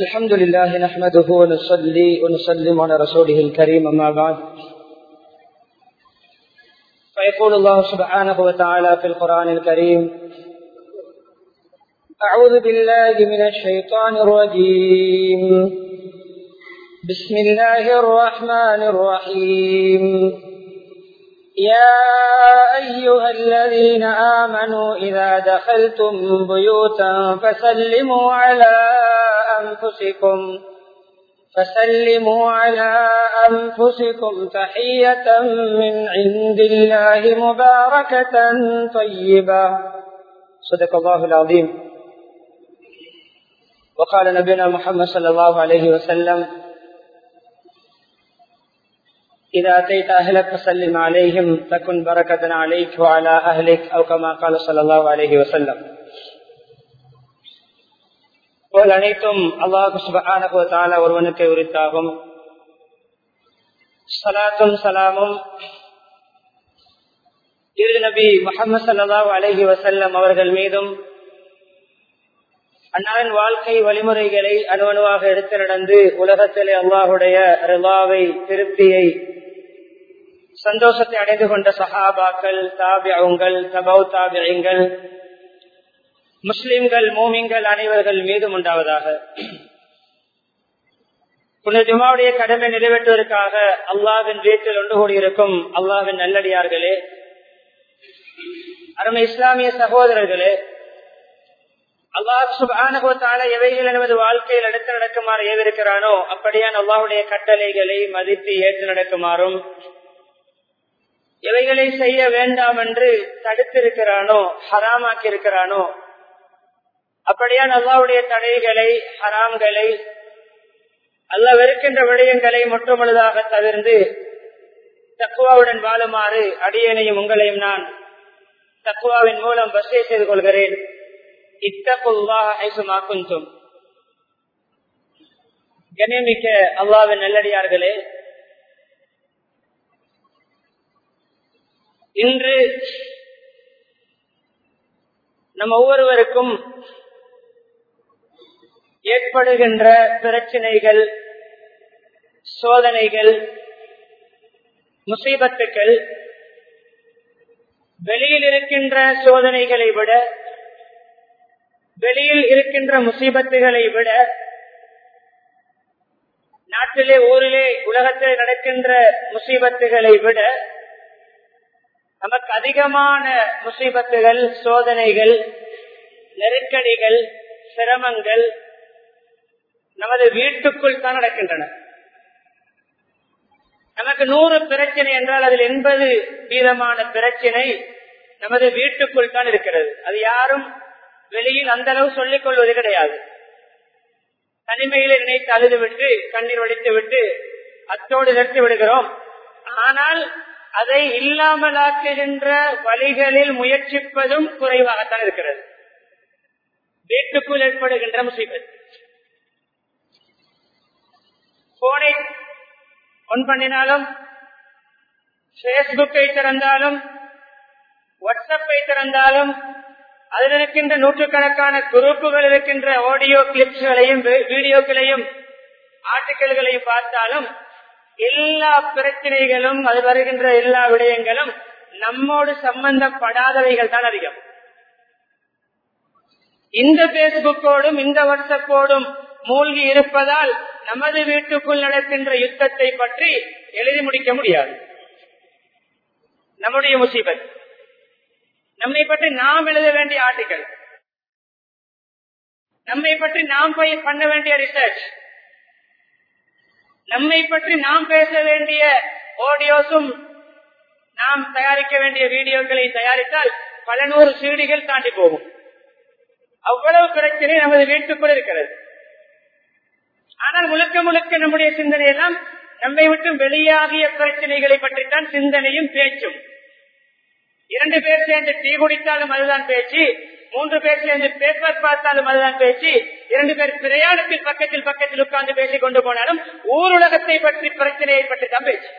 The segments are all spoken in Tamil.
الحمد لله نحمده ونصلي ونسلم على رسوله الكريم أما بعد. فيقول الله سبحانه وتعالى في القرآن الكريم أعوذ بالله من الشيطان الرجيم. بسم الله الرحمن الرحيم. يا أيها الذين آمنوا إذا دخلتم بيوتا فسلموا على أنفسكم فسلموا على أنفسكم تحية من عند الله مباركة طيبة. صدق الله العظيم. وقال نبينا محمد صلى الله عليه وسلم إذا أتيت أهلك فسلم عليهم تكن بركة عليك وعلى أهلك أو كما قال صلى الله عليه وسلم போல் அனைத்தும் அல்லாஹு சுபகான ஒருவனுக்கு உரித்தாகும் சலாத்தும் சலாமும் இரு நபி முகமது சல்லாஹ் அலஹி வசல்லம் அவர்கள் மீதும் அன்னாரின் வாழ்க்கை வழிமுறைகளை அணுவணுவாக எடுத்து நடந்து உலகத்திலே அல்லாஹுடைய ரிவாவை திருப்தியை சந்தோஷத்தை அடைந்து கொண்ட சஹாபாக்கள் தாபியங்கள் தபௌ தாபியங்கள் முஸ்லிம்கள் மோமிங்கள் அனைவர்கள் மீதும் உண்டாவதாக. புனிதமாவுடைய கடமை நிறைவேற்றுவதற்காக அல்லாவின் வீட்டில் ஒன்று கூடியிருக்கும் அல்லாவின் நல்லடியார்களே அருமை இஸ்லாமிய சகோதரர்களே அல்லாஹ் எவைகள் எனது வாழ்க்கையில் அடுத்து நடக்குமாறு ஏவிருக்கிறானோ அப்படியான் அல்லாஹுடைய கட்டளைகளை மதித்து ஏற்று நடக்குமாறும் எவைகளை செய்ய வேண்டாம் என்று தடுத்திருக்கிறானோ ஹராமாக்கி இருக்கிறானோ அப்படியா அல்லாவுடைய தடைகளை ஹராம்களை அல்ல வெறுக்கின்ற விடயங்களை முற்றுமுழுதாக தவிர்ந்து தக்குவாவுடன் வாழுமாறு அடியனையும் உங்களையும் நான் தக்குவாவின் மூலம் வசதி செய்து கொள்கிறேன். இத்தகுல்லாஹும் கண்ணியமிக்க அல்லாவின் நல்லடியார்களே இன்று நம் ஒவ்வொருவருக்கும் ஏற்படுகின்ற பிரச்சனைகள் சோதனைகள் முசீபத்துக்கள் வெளியில் இருக்கின்ற சோதனைகளை விட வெளியில் இருக்கின்ற முசீபத்துகளை விட நாட்டிலே ஊரிலே உலகத்திலே நடக்கின்ற முசீபத்துகளை விட நமக்கு அதிகமான முசீபத்துகள் சோதனைகள் நெருக்கடிகள் சிரமங்கள் நமது வீட்டுக்குள் தான் நடக்கின்றன. நமக்கு நூறு பிரச்சனை என்றால் அதில் எண்பது வீதமான பிரச்சனை நமது வீட்டுக்குள் தான் இருக்கிறது. அது யாரும் வெளியில் அந்த அளவு சொல்லிக் கொள்வது கிடையாது. தனிமையில நினைத்து அழுது விட்டு கண்ணீர் வடித்து விட்டு அத்தோடு நிறுத்தி விடுகிறோம். ஆனால் அதை இல்லாமலாக்குகின்ற வழிகளில் முயற்சிப்பதும் குறைவாகத்தான் இருக்கிறது. வீட்டுக்குள் ஏற்படுகின்ற முசீபத். போனை ஒன் பண்ணினாலும் பேஸ்புக்கை திறந்தாலும் வாட்ஸ்அப்பை திறந்தாலும் அதில் இருக்கின்ற நூற்றுக்கணக்கான குரூப்புகள் இருக்கின்ற ஆடியோ கிளிப்ஸ்களையும் வீடியோக்களையும் ஆர்டிக்கல்களையும் பார்த்தாலும் எல்லா பிரச்சனைகளும் அது வருகின்ற எல்லா விடயங்களும் நம்மோடு சம்பந்தப்படாதவைகள் தான் அதிகம். இந்த பேஸ்புக்கோடும் இந்த வாட்ஸ்அப்போடும் மூழ்கி இருப்பதால் நமது வீட்டுக்குள் நடக்கின்ற யுத்தத்தை பற்றி எழுதி முடிக்க முடியாது. நம்முடைய முசீபத். நம்மை பற்றி நாம் எழுத வேண்டிய ஆர்டிக்கல். நம்மை பற்றி நாம் போய் பண்ண வேண்டிய ரிசர்ச் நம்மை பற்றி நாம் பேச வேண்டிய ஆடியோஸும் நாம் தயாரிக்க வேண்டிய வீடியோக்களை தயாரித்தால் பல நூறு சீடிகள் தாண்டி போகும். அவ்வளவு பிரச்சனை நமது வீட்டுக்குள் இருக்கிறது. ஆனால் முழுக்க முழுக்க நம்முடைய சிந்தனை எல்லாம் நம்மை விட்டு வெளியாகிய பிரச்சனைகளை பற்றித்தான் சிந்தனையும் பேச்சும். இரண்டு பேர் சேர்ந்து டீ குடித்தாலும் அதுதான் பேச்சு. மூன்று பேர் சேர்ந்து பேப்பர் பார்த்தாலும் அதுதான் பேச்சு. இரண்டு பேர் பிரயாணத்தில் பக்கத்தில் பக்கத்தில் உட்கார்ந்து பேசிக் கொண்டு போனாலும் ஊர் உலகத்தை பற்றி பிரச்சனையை பற்றி தான் பேச்சு.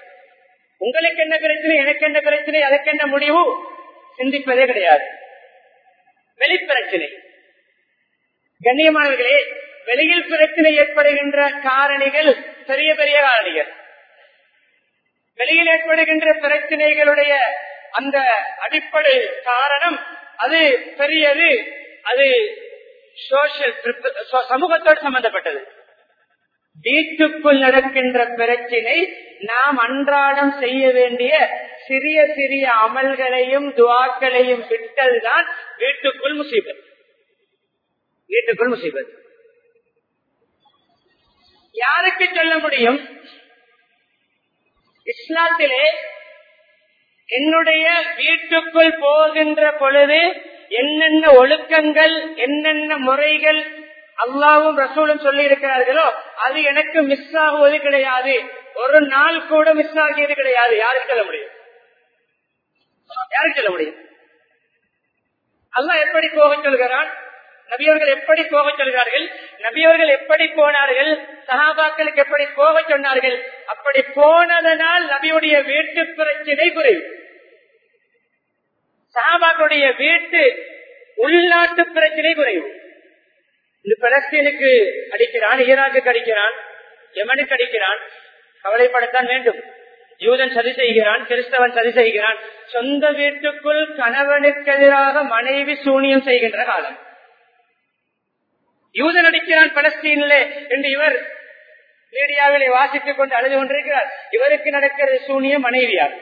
உங்களுக்கு என்ன பிரச்சனை எனக்கு என்ன பிரச்சனை அதற்கு என்ன முடிவு? சிந்திப்பதே கிடையாது. வெளிப்பிரச்சனை. கண்ணியமானவர்களே வெளியில் பிரச்சனை ஏற்படுகின்ற காரணிகள் பெரிய பெரிய காரணிகள். வெளியில் ஏற்படுகின்ற பிரச்சனைகளுடைய அந்த அடிப்படை காரணம் அது பெரியது. அது சோசியல் சமூகத்தோடு சம்பந்தப்பட்டது. வீட்டுக்குள் நடக்கின்ற பிரச்சினை நாம் அன்றாடம் செய்ய வேண்டிய சிறிய சிறிய அமல்களையும் துவாக்களையும் விட்டதுதான் வீட்டுக்குள் முசீபத். வீட்டுக்குள் முசீபத். யாருக்கு சொல்ல முடியும்? இஸ்லாத்திலே என்னுடைய வீட்டுக்குள் போகின்ற பொழுது என்னென்ன ஒழுக்கங்கள் என்னென்ன முறைகள் அல்லாவும் ரசூலும் சொல்லி இருக்கிறார்களோ அது எனக்கு மிஸ் ஆகுவது கிடையாது. ஒரு நாள் கூட மிஸ் ஆகியது கிடையாது. யாருக்கு சொல்ல முடியும்? யாருக்கு சொல்ல முடியும்? அல்லா எப்படி போக சொல்கிறான்? நபியவர்கள் எப்படி போக சொல்கிறார்கள்? நபியவர்கள் எப்படி போனார்கள்? சகாபாக்களுக்கு எப்படி போக சொன்னார்கள்? அப்படி போனதனால் நபியுடைய வீட்டு பிரச்சினை குறைவு சகாபாக்களுடைய வீட்டு உள்நாட்டு பிரச்சனை குறைவு இந்த பலஸ்தீனுக்கு அடிக்கிறான் ஈராக்கு அடிக்கிறான் எமனுக்கு அடிக்கிறான். கவலைப்படத்தான் வேண்டும். யூதன் சதி செய்கிறான் கிறிஸ்தவன் சதி செய்கிறான். சொந்த வீட்டுக்குள் கணவனுக்கு எதிராக மனைவி சூனியம் செய்கின்ற காலம். யூதன் அடிக்கிறான் பலஸ்தீனிலே என்று இவர் மீடியாவிலே வாசித்துக் கொண்டு அழுது கொண்டிருக்கிறார். இவருக்கு நடக்கிறது சூனியம் மனைவியார்.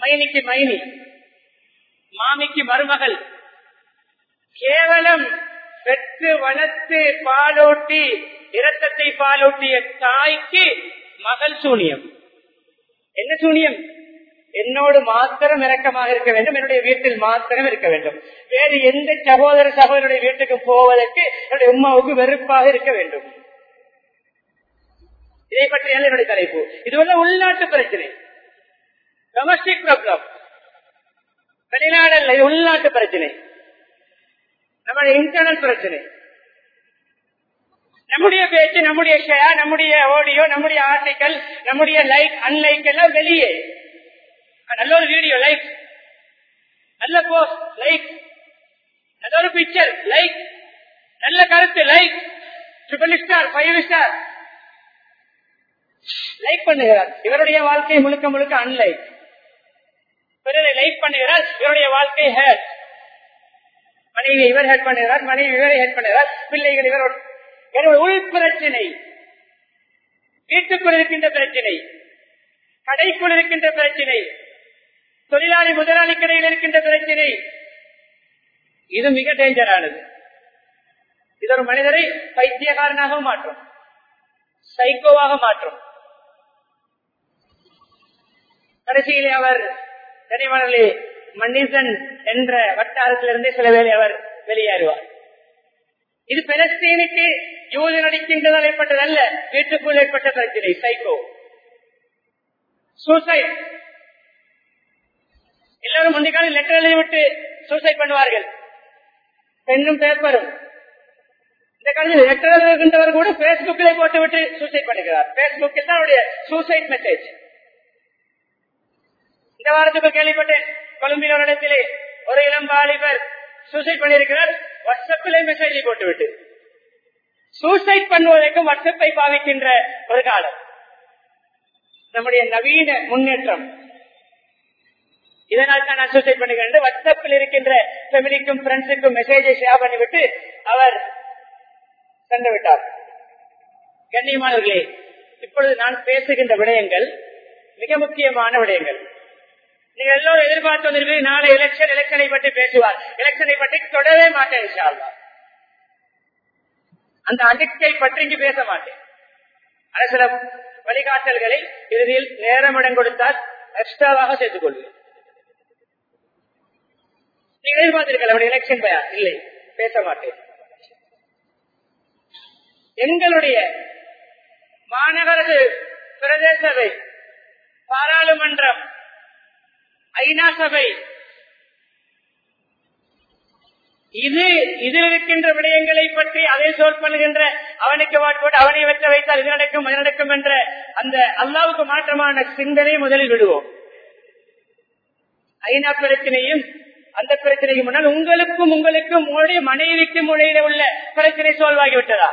மைனிக்கு மைனி மாமிக்கு மருமகள். கேவலம் பெற்று வளர்த்து பாலோட்டி இரத்தத்தை பாலோட்டிய தாய்க்கு மகள் சூனியம். என்ன சூனியம்? என்னோடு மாத்திரம் இறக்கமாக இருக்க வேண்டும். என்னுடைய வீட்டில் மாத்திரம் இருக்க வேண்டும். வேறு எந்த சகோதர சகோதரனுடைய வீட்டுக்கு போவதற்கு என்னுடைய உமாவுக்கு வெறுப்பாக இருக்க வேண்டும். இதை பற்றி என்னுடைய தலைப்பு? இது வந்து உள்நாட்டு பிரச்சனை. டொமஸ்டிக் ப்ராப்ளம் வெளிநாடல்ல இது உள்நாட்டு பிரச்சனை. நம்முடைய இன்டர்னல் பிரச்சனை. நம்முடைய பேச்சு நம்முடைய ஷேர் நம்முடைய ஆடியோ நம்முடைய ஆர்டிக்கல் நம்முடைய லைக் அன்லைக் எல்லாம் வெளியே. நல்ல ஒரு வீடியோ லைக் நல்ல போஸ்ட் லைக் நல்ல ஒரு பிக்சர் லைக் நல்ல கருத்து like triple star five star like பண்ணுகிறார். இவருடைய வாழ்க்கை முழுக்க முழுக்க அன்லைக் பிறரை லைக் பண்ணுகிறார் இவருடைய வாழ்க்கை ஹேட் மனைவி இவர் ஹேட் பண்ணுகிறார் மனைவி இவரை ஹேட் பண்ணுகிறார் பிள்ளைகள் இவர் உள் பிரச்சனை. வீட்டுக்குள் இருக்கின்ற பிரச்சனை. கடைக்குள் இருக்கின்ற பிரச்சனை. தொழிலாளி முதலாளி கடையில் இருக்கின்ற பிரச்சனை. இது மிக டேஞ்சரானது இது ஒரு மனிதரை பைத்தியகாரனாக மாற்றும். சைக்கோவாக மாற்றும். கடைசியிலே அவர் கனிமணலே மன்னிசன் என்ற வட்டாரத்திலிருந்து சில வேலை அவர் வெளியேறுவார். இது பெலஸ்தீனுக்கு யூது நடிக்கின்றதால் ஏற்பட்டதல்ல வீட்டுக்குள் ஏற்பட்ட பிரச்சனை சைக்கோ சூசைட் எல்லாரும் முந்தைய லெட்டர் எழுதி விட்டு சூசைட் பண்ணுவார்கள். பெண்ணும் பேப்பரும். இந்த காலத்தில் லெட்டர் எழுதுகின்றவர் கூட பேஸ்புக்கிலே போட்டு விட்டு சூசைட் பண்ணுகிறார். பேஸ்புக்கில் தான் அவருடைய சூசைட் மெசேஜ் இந்த வாரத்துக்கு கேள்விப்பட்டேன். கொழும்பில் ஒரு இடத்திலே ஒரு இளம் வாலிபர் சூசைட் பண்ணியிருக்கிறார். வாட்ஸ்அப்பிலே மெசேஜை போட்டுவிட்டு. சூசைட் பண்ணுவதற்கும் வாட்ஸ்அப்பை பாவிக்கின்ற ஒரு காலம். நம்முடைய நவீன முன்னேற்றம். இதனால் தான் நான் சூசைட் பண்ணுகிறேன் வாட்ஸ்அப்பில் இருக்கின்ற ஃபெமிலிக்கும் ஃப்ரெண்ட்ஸுக்கும் மெசேஜை ஷேர் பண்ணிவிட்டு அவர் சென்று விட்டார். கண்ணியமானவர்களே இப்பொழுது நான் பேசுகின்ற விடயங்கள் மிக முக்கியமான விடயங்கள். நீங்க எல்லோரும் எதிர்பார்த்து வந்திருக்கீங்க நாளை எலெக்ஷன் எலெக்ஷனை பற்றி பேசுவார். எலெக்ஷனை பற்றி தொடவே மாட்டேன் அந்த அடுக்கை பற்றி இங்கு பேச மாட்டேன். அது வழிகாட்டல்களை இறுதியில் நேரம் இடம் கொடுத்தால் எக்ஸ்ட்ராவாக செய்து கொள்வேன். நீங்க எதிர்பார்த்திருக்கலாம் எலெக்ஷன் பயா? இல்லை பேச மாட்டேன். எங்களுடைய மாநகரது பிரதேச சபை பாராளுமன்றம் ஐநா சபை இது இதில் இருக்கின்ற விடயங்களை பற்றி அதை சோல் பண்ணுகின்ற அவனுக்கு வாட்போட்டு அவனை வெற்ற வைத்தால் இது நடக்கும் அது நடக்கும் என்ற அந்த அல்லாவுக்கு மாற்றமான சிந்தனை முதலில் விடுவோம். ஐநா பிரச்சனையும் அந்த பிரச்சனைக்கு முன்னால் உங்களுக்கும் உங்களுக்கும் உங்களுடைய மனைவிக்கும் உடையில உள்ள பிரச்சனை சோல்வாகி விட்டதா?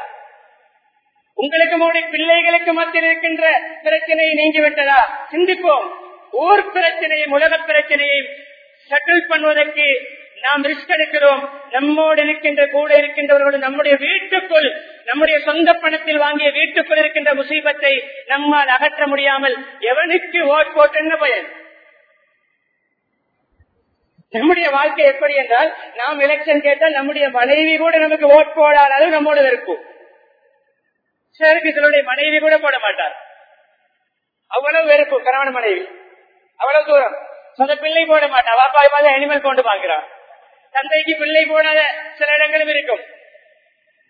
உங்களுக்கு உங்களுடைய பிள்ளைகளுக்கு மத்தியில் இருக்கின்ற பிரச்சனையை நீங்கி விட்டதா? சிந்திப்போம். ஊர் பிரச்சனையும் உலக பிரச்சனையும் செட்டில் பண்ணுவதற்கு நாம் ரிஸ்க் எடுக்கிறோம். நம்மோடு இருக்கின்ற கூட இருக்கின்றவர்களோடு நம்முடைய வீட்டுக்குள் நம்முடைய சொந்த பணத்தில் வாங்கிய வீட்டுக்குள் இருக்கின்ற முசீபத்தை நம்மால் அகற்ற முடியாமல் எவனுக்கு ஓட் போட்டு என்ன பயன்? நம்முடைய வாழ்க்கை எப்படி என்றால் நாம் எலெக்ஷன் கேட்டால் நம்முடைய மனைவி கூட நமக்கு ஓட் போடாத அளவு நம்மோட இருக்கும். சிலருக்கு சிலருடைய மனைவி கூட போட மாட்டார். அவ்வளவு வெறுப்பு கணவன் மனைவி. அவ்வளவு தூரம். சொந்த பிள்ளை போட மாட்டா வாப்பா பார்த்து அனிமல் கொண்டு பார்க்கிறான் தந்தைக்கு பிள்ளை போடாத சில இடங்களும் இருக்கும்.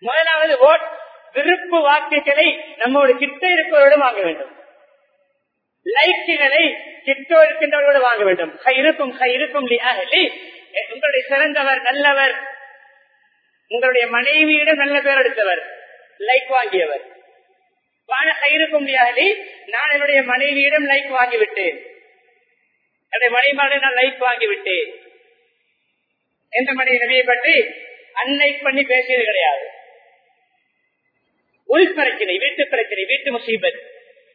முதலாவது ஓட் விருப்பு வாக்குகளை நம்மோட கிட்ட இருப்பவரோடு வாங்க வேண்டும். லைக்குகளை கிட்டோ இருக்கின்றவர்களோடு வாங்க வேண்டும். இருக்கும் இருக்கும் உங்களுடைய சிறந்தவர் நல்லவர். உங்களுடைய மனைவியிடம் நல்ல பேர் எடுத்தவர். லைக் வாங்கியவர். வாழ கயிறுக்கும் வியாதி நான் என்னுடைய மனைவியிடம் லைக் வாங்கிவிட்டேன். என்னுடைய மனைவியோட நான் லைக் வாங்கிவிட்டேன். எந்த மனைவி நபியை பற்றி அன்லைக் பண்ணி பேசியது கிடையாது. உள் பிரச்சனை வீட்டு பிரச்சனை வீட்டு முசீபத்.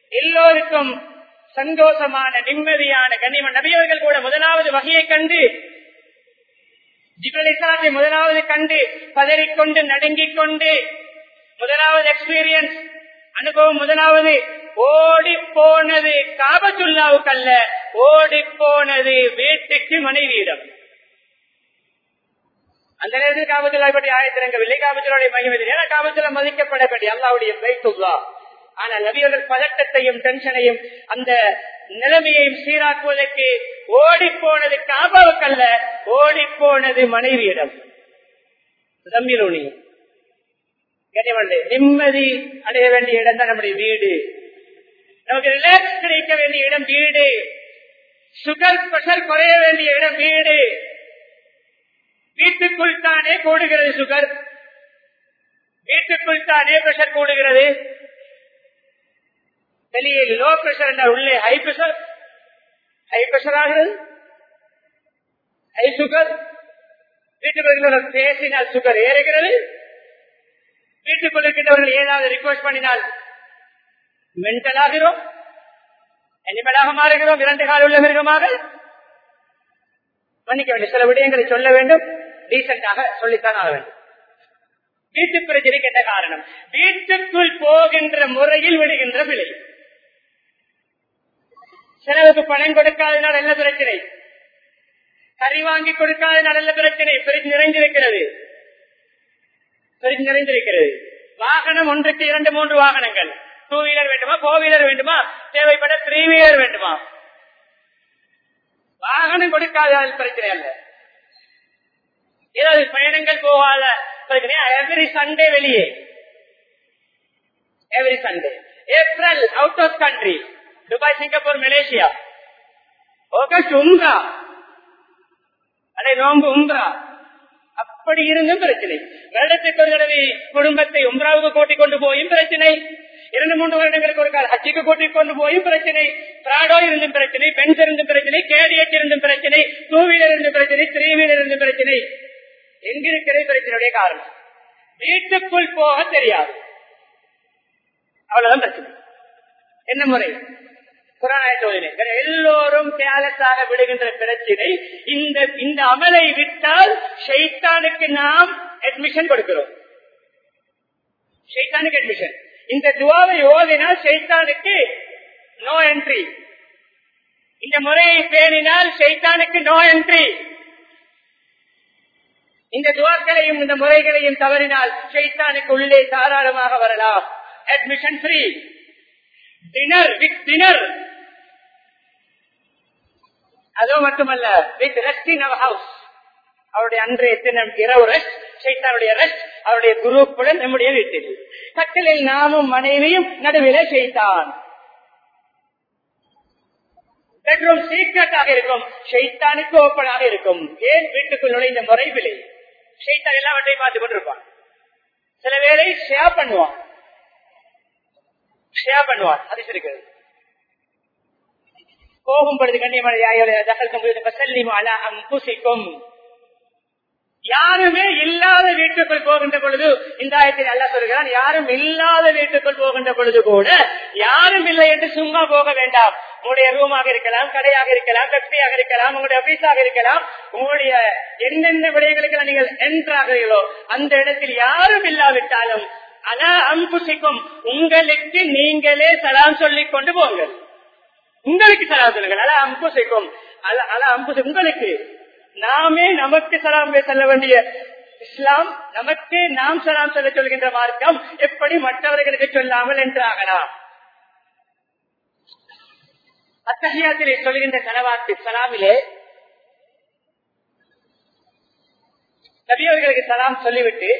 எல்லோருக்கும் சந்தோஷமான நிம்மதியான கண்ணிமன் நபியவர்கள் கூட முதலாவது வகையை கண்டு ஜிபலிசாத்தை முதலாவது கண்டு பதறிக்கொண்டு நடுங்கிக் கொண்டு முதலாவது எக்ஸ்பீரியன்ஸ் அனுபவம் முதலாவது ஓடி போனது காபத்துல்லாவுக்கு அல்ல ஓடி போனது வீட்டுக்கு மனைவியிடம். அந்த நேரத்தில் காபத்துல்லா பற்றி ஆயத்திறங்கவில்லை. காபத்துடைய மகிமை ஏன்னா காபத்துல மதிக்கப்படப்படி அல்லாவுடைய பைத்துல்லா. ஆனால் நபியர்கள் பதட்டத்தையும் டென்ஷனையும் அந்த நிலைமையையும் சீராக்குவதற்கு ஓடி போனது காபாவுக்கல்ல ஓடி போனது மனைவியிடம் தம்பிலோனி நிம்மதி அடைய வேண்டிய இடம் தான் நம்முடைய வீடு. நமக்கு ரிலாக்ஸ் கிடைக்க வேண்டிய இடம் வீடு. சுகர் பிரஷர் குறைய வேண்டிய இடம் வீடு. வீட்டுக்குள் தானே கூடுகிறது சுகர் வீட்டுக்குள் தானே பிரஷர் கூடுகிறது. வெளியே லோ பிரஷர் என்றால் உள்ளே ஹை பிரஷர் ஹை பிரஷர் ஆகிறது. ஹை சுகர் வீட்டுக்குள்ள பேசினால் சுகர் ஏறுகிறது. வீட்டுக்குள் இருக்கின்றவர்கள் ஏதாவது ரிக்வஸ்ட் பண்ணினால் மென்டல் ஆகிறோம். அனிமலாக மாறுகிறோம். இரண்டு கால உள்ள மிருகமாக. மன்னிக்க வேண்டும் சில விடயங்களை சொல்ல வேண்டும். டீசென்டாக சொல்லித்தான் ஆக வேண்டும். வீட்டுக்குள் இருக்கின்ற காரணம். வீட்டுக்குள் போகின்ற முறையில் விடுகின்ற விலை செலவுக்கு பணம் கொடுக்காதனால் நல்ல பிரச்சனை? கறி வாங்கி கொடுக்காதனால் நல்ல பிரச்சனை? பிரிச்சு நிறைந்திருக்கிறது. பிரிச்சு நிறைந்திருக்கிறது. வாகனம் ஒன்றுக்கு இரண்டு மூன்று வாகனங்கள். டூ வீலர் வேண்டுமா? போர் வீலர் வேண்டுமா? தேவைப்பட த்ரீ வீலர் வேண்டுமா? வாகனம் கொடுக்காத பிரச்சனை அல்ல. ஏதாவது பயணங்கள் போகாத பிரச்சனை. எவ்ரி சண்டே வெளியே. Every Sunday April out of country Dubai Singapore Malaysia. August உம்ரா அடே நோம்பு உம்ரா அப்படி இருந்தும் பிரச்சனை. வருடத்துக்கு ஒரு தடவை குடும்பத்தை உம்ராவுக்கு கூட்டிக் கொண்டு போயும் பிரச்சனை. இரண்டு மூன்று வருடங்களுக்கு ஒரு கால ஹஜ்ஜிக்கு கூட்டிக் கொண்டு போயும் பிரச்சனை. பிராடோ இருந்தும் பிரச்சனை பென்ஸ் இருந்தும் பிரச்சனை கேடியட் இருந்தும் பிரச்சனை டூ வீலர் இருந்தும் பிரச்சனை த்ரீ வீலர் இருந்தும் பிரச்சனை. எங்கிருக்கிற பிரச்சனையுடைய காரணம்? வீட்டுக்குள் போக தெரியாது. அவ்வளவுதான் பிரச்சனை. என்ன முறை? எல்லோரும் கேலஸாக விடுகின்ற பிரச்சனை இந்த இந்த அமலை விட்டால் ஷைத்தானுக்கு நாம் அட்மிஷன் கொடுக்கிறோம். ஷைத்தானுக்கு அட்மிஷன் இந்த துவாவை ஓதினால் ஷைத்தானுக்கு நோ என்ட்ரி இந்த முறையை பேணினால் ஷைத்தானுக்கு நோ என்ட்ரி இந்த துவாக்களையும் இந்த முறைகளையும் தவறினால் ஷைத்தானுக்கு உள்ளே தாராளமாக வரலாம். Admission free dinner with dinner அது மட்டுமல்ல with rest in our house அவருடைய அன்றைய தினம் இரவு ரெஸ்ட் சைத்தானுடைய ரெஸ்ட் அவருடைய குரூப்புடன் நம்முடைய வீட்டில். கட்டலில் நாமும் மனைவியும் நடுவிலே செய்தான் பெட்ரூம் சீக்ரெட்டாக இருக்கும் ஷைத்தானுக்கு ஓப்பனாக இருக்கும். ஏன் வீட்டுக்குள் நுழைந்த முறை விலை ஷைத்தான் எல்லாவற்றையும் பார்த்து கொண்டிருப்பான். சில வேலை ஷேர் பண்ணுவான். ஷேர் பண்ணுவான். அது இருக்கிறது போகும் பொழுது கண்ணியமான யாருமே இல்லாத வீட்டுக்குள் போகின்ற பொழுது இந்த ஆயத்தில் அல்ல சொல்கிறான் யாரும் இல்லாத வீட்டுக்குள் போகின்ற பொழுது கூட யாரும் இல்லை என்று சும்மா போக வேண்டாம். உங்களுடைய ரூமாக இருக்கலாம் கடையாக இருக்கலாம் பெப்டியாக இருக்கலாம் உங்களுடைய ஆபீஸாக இருக்கலாம் உங்களுடைய என்னென்ன விடயங்களுக்கு நீங்கள் என்றாகிறீர்களோ அந்த இடத்தில் யாரும் இல்லாவிட்டாலும் அலா அம்புசிக்கும் உங்களுக்கு நீங்களே சலாம் சொல்லிக் கொண்டு போங்கள். உங்களுக்கு சலாம் சொல்லுங்கள். அலா அம்புசிக்கும் அல அல உங்களுக்கு. நாமே நமக்கு சலாம் சொல்ல வேண்டிய இஸ்லாம் நமக்கு நாம் சலாம் சொல்ல சொல்கின்ற மார்க்கம் எப்படி மற்றவர்களுக்கு சொல்லாமல் என்றாகலாம் அத்தகையாத்திலே சொல்கின்ற கனவாத்து சலாமிலே நபியவர்களுக்கு சலாம் சொல்லிவிட்டு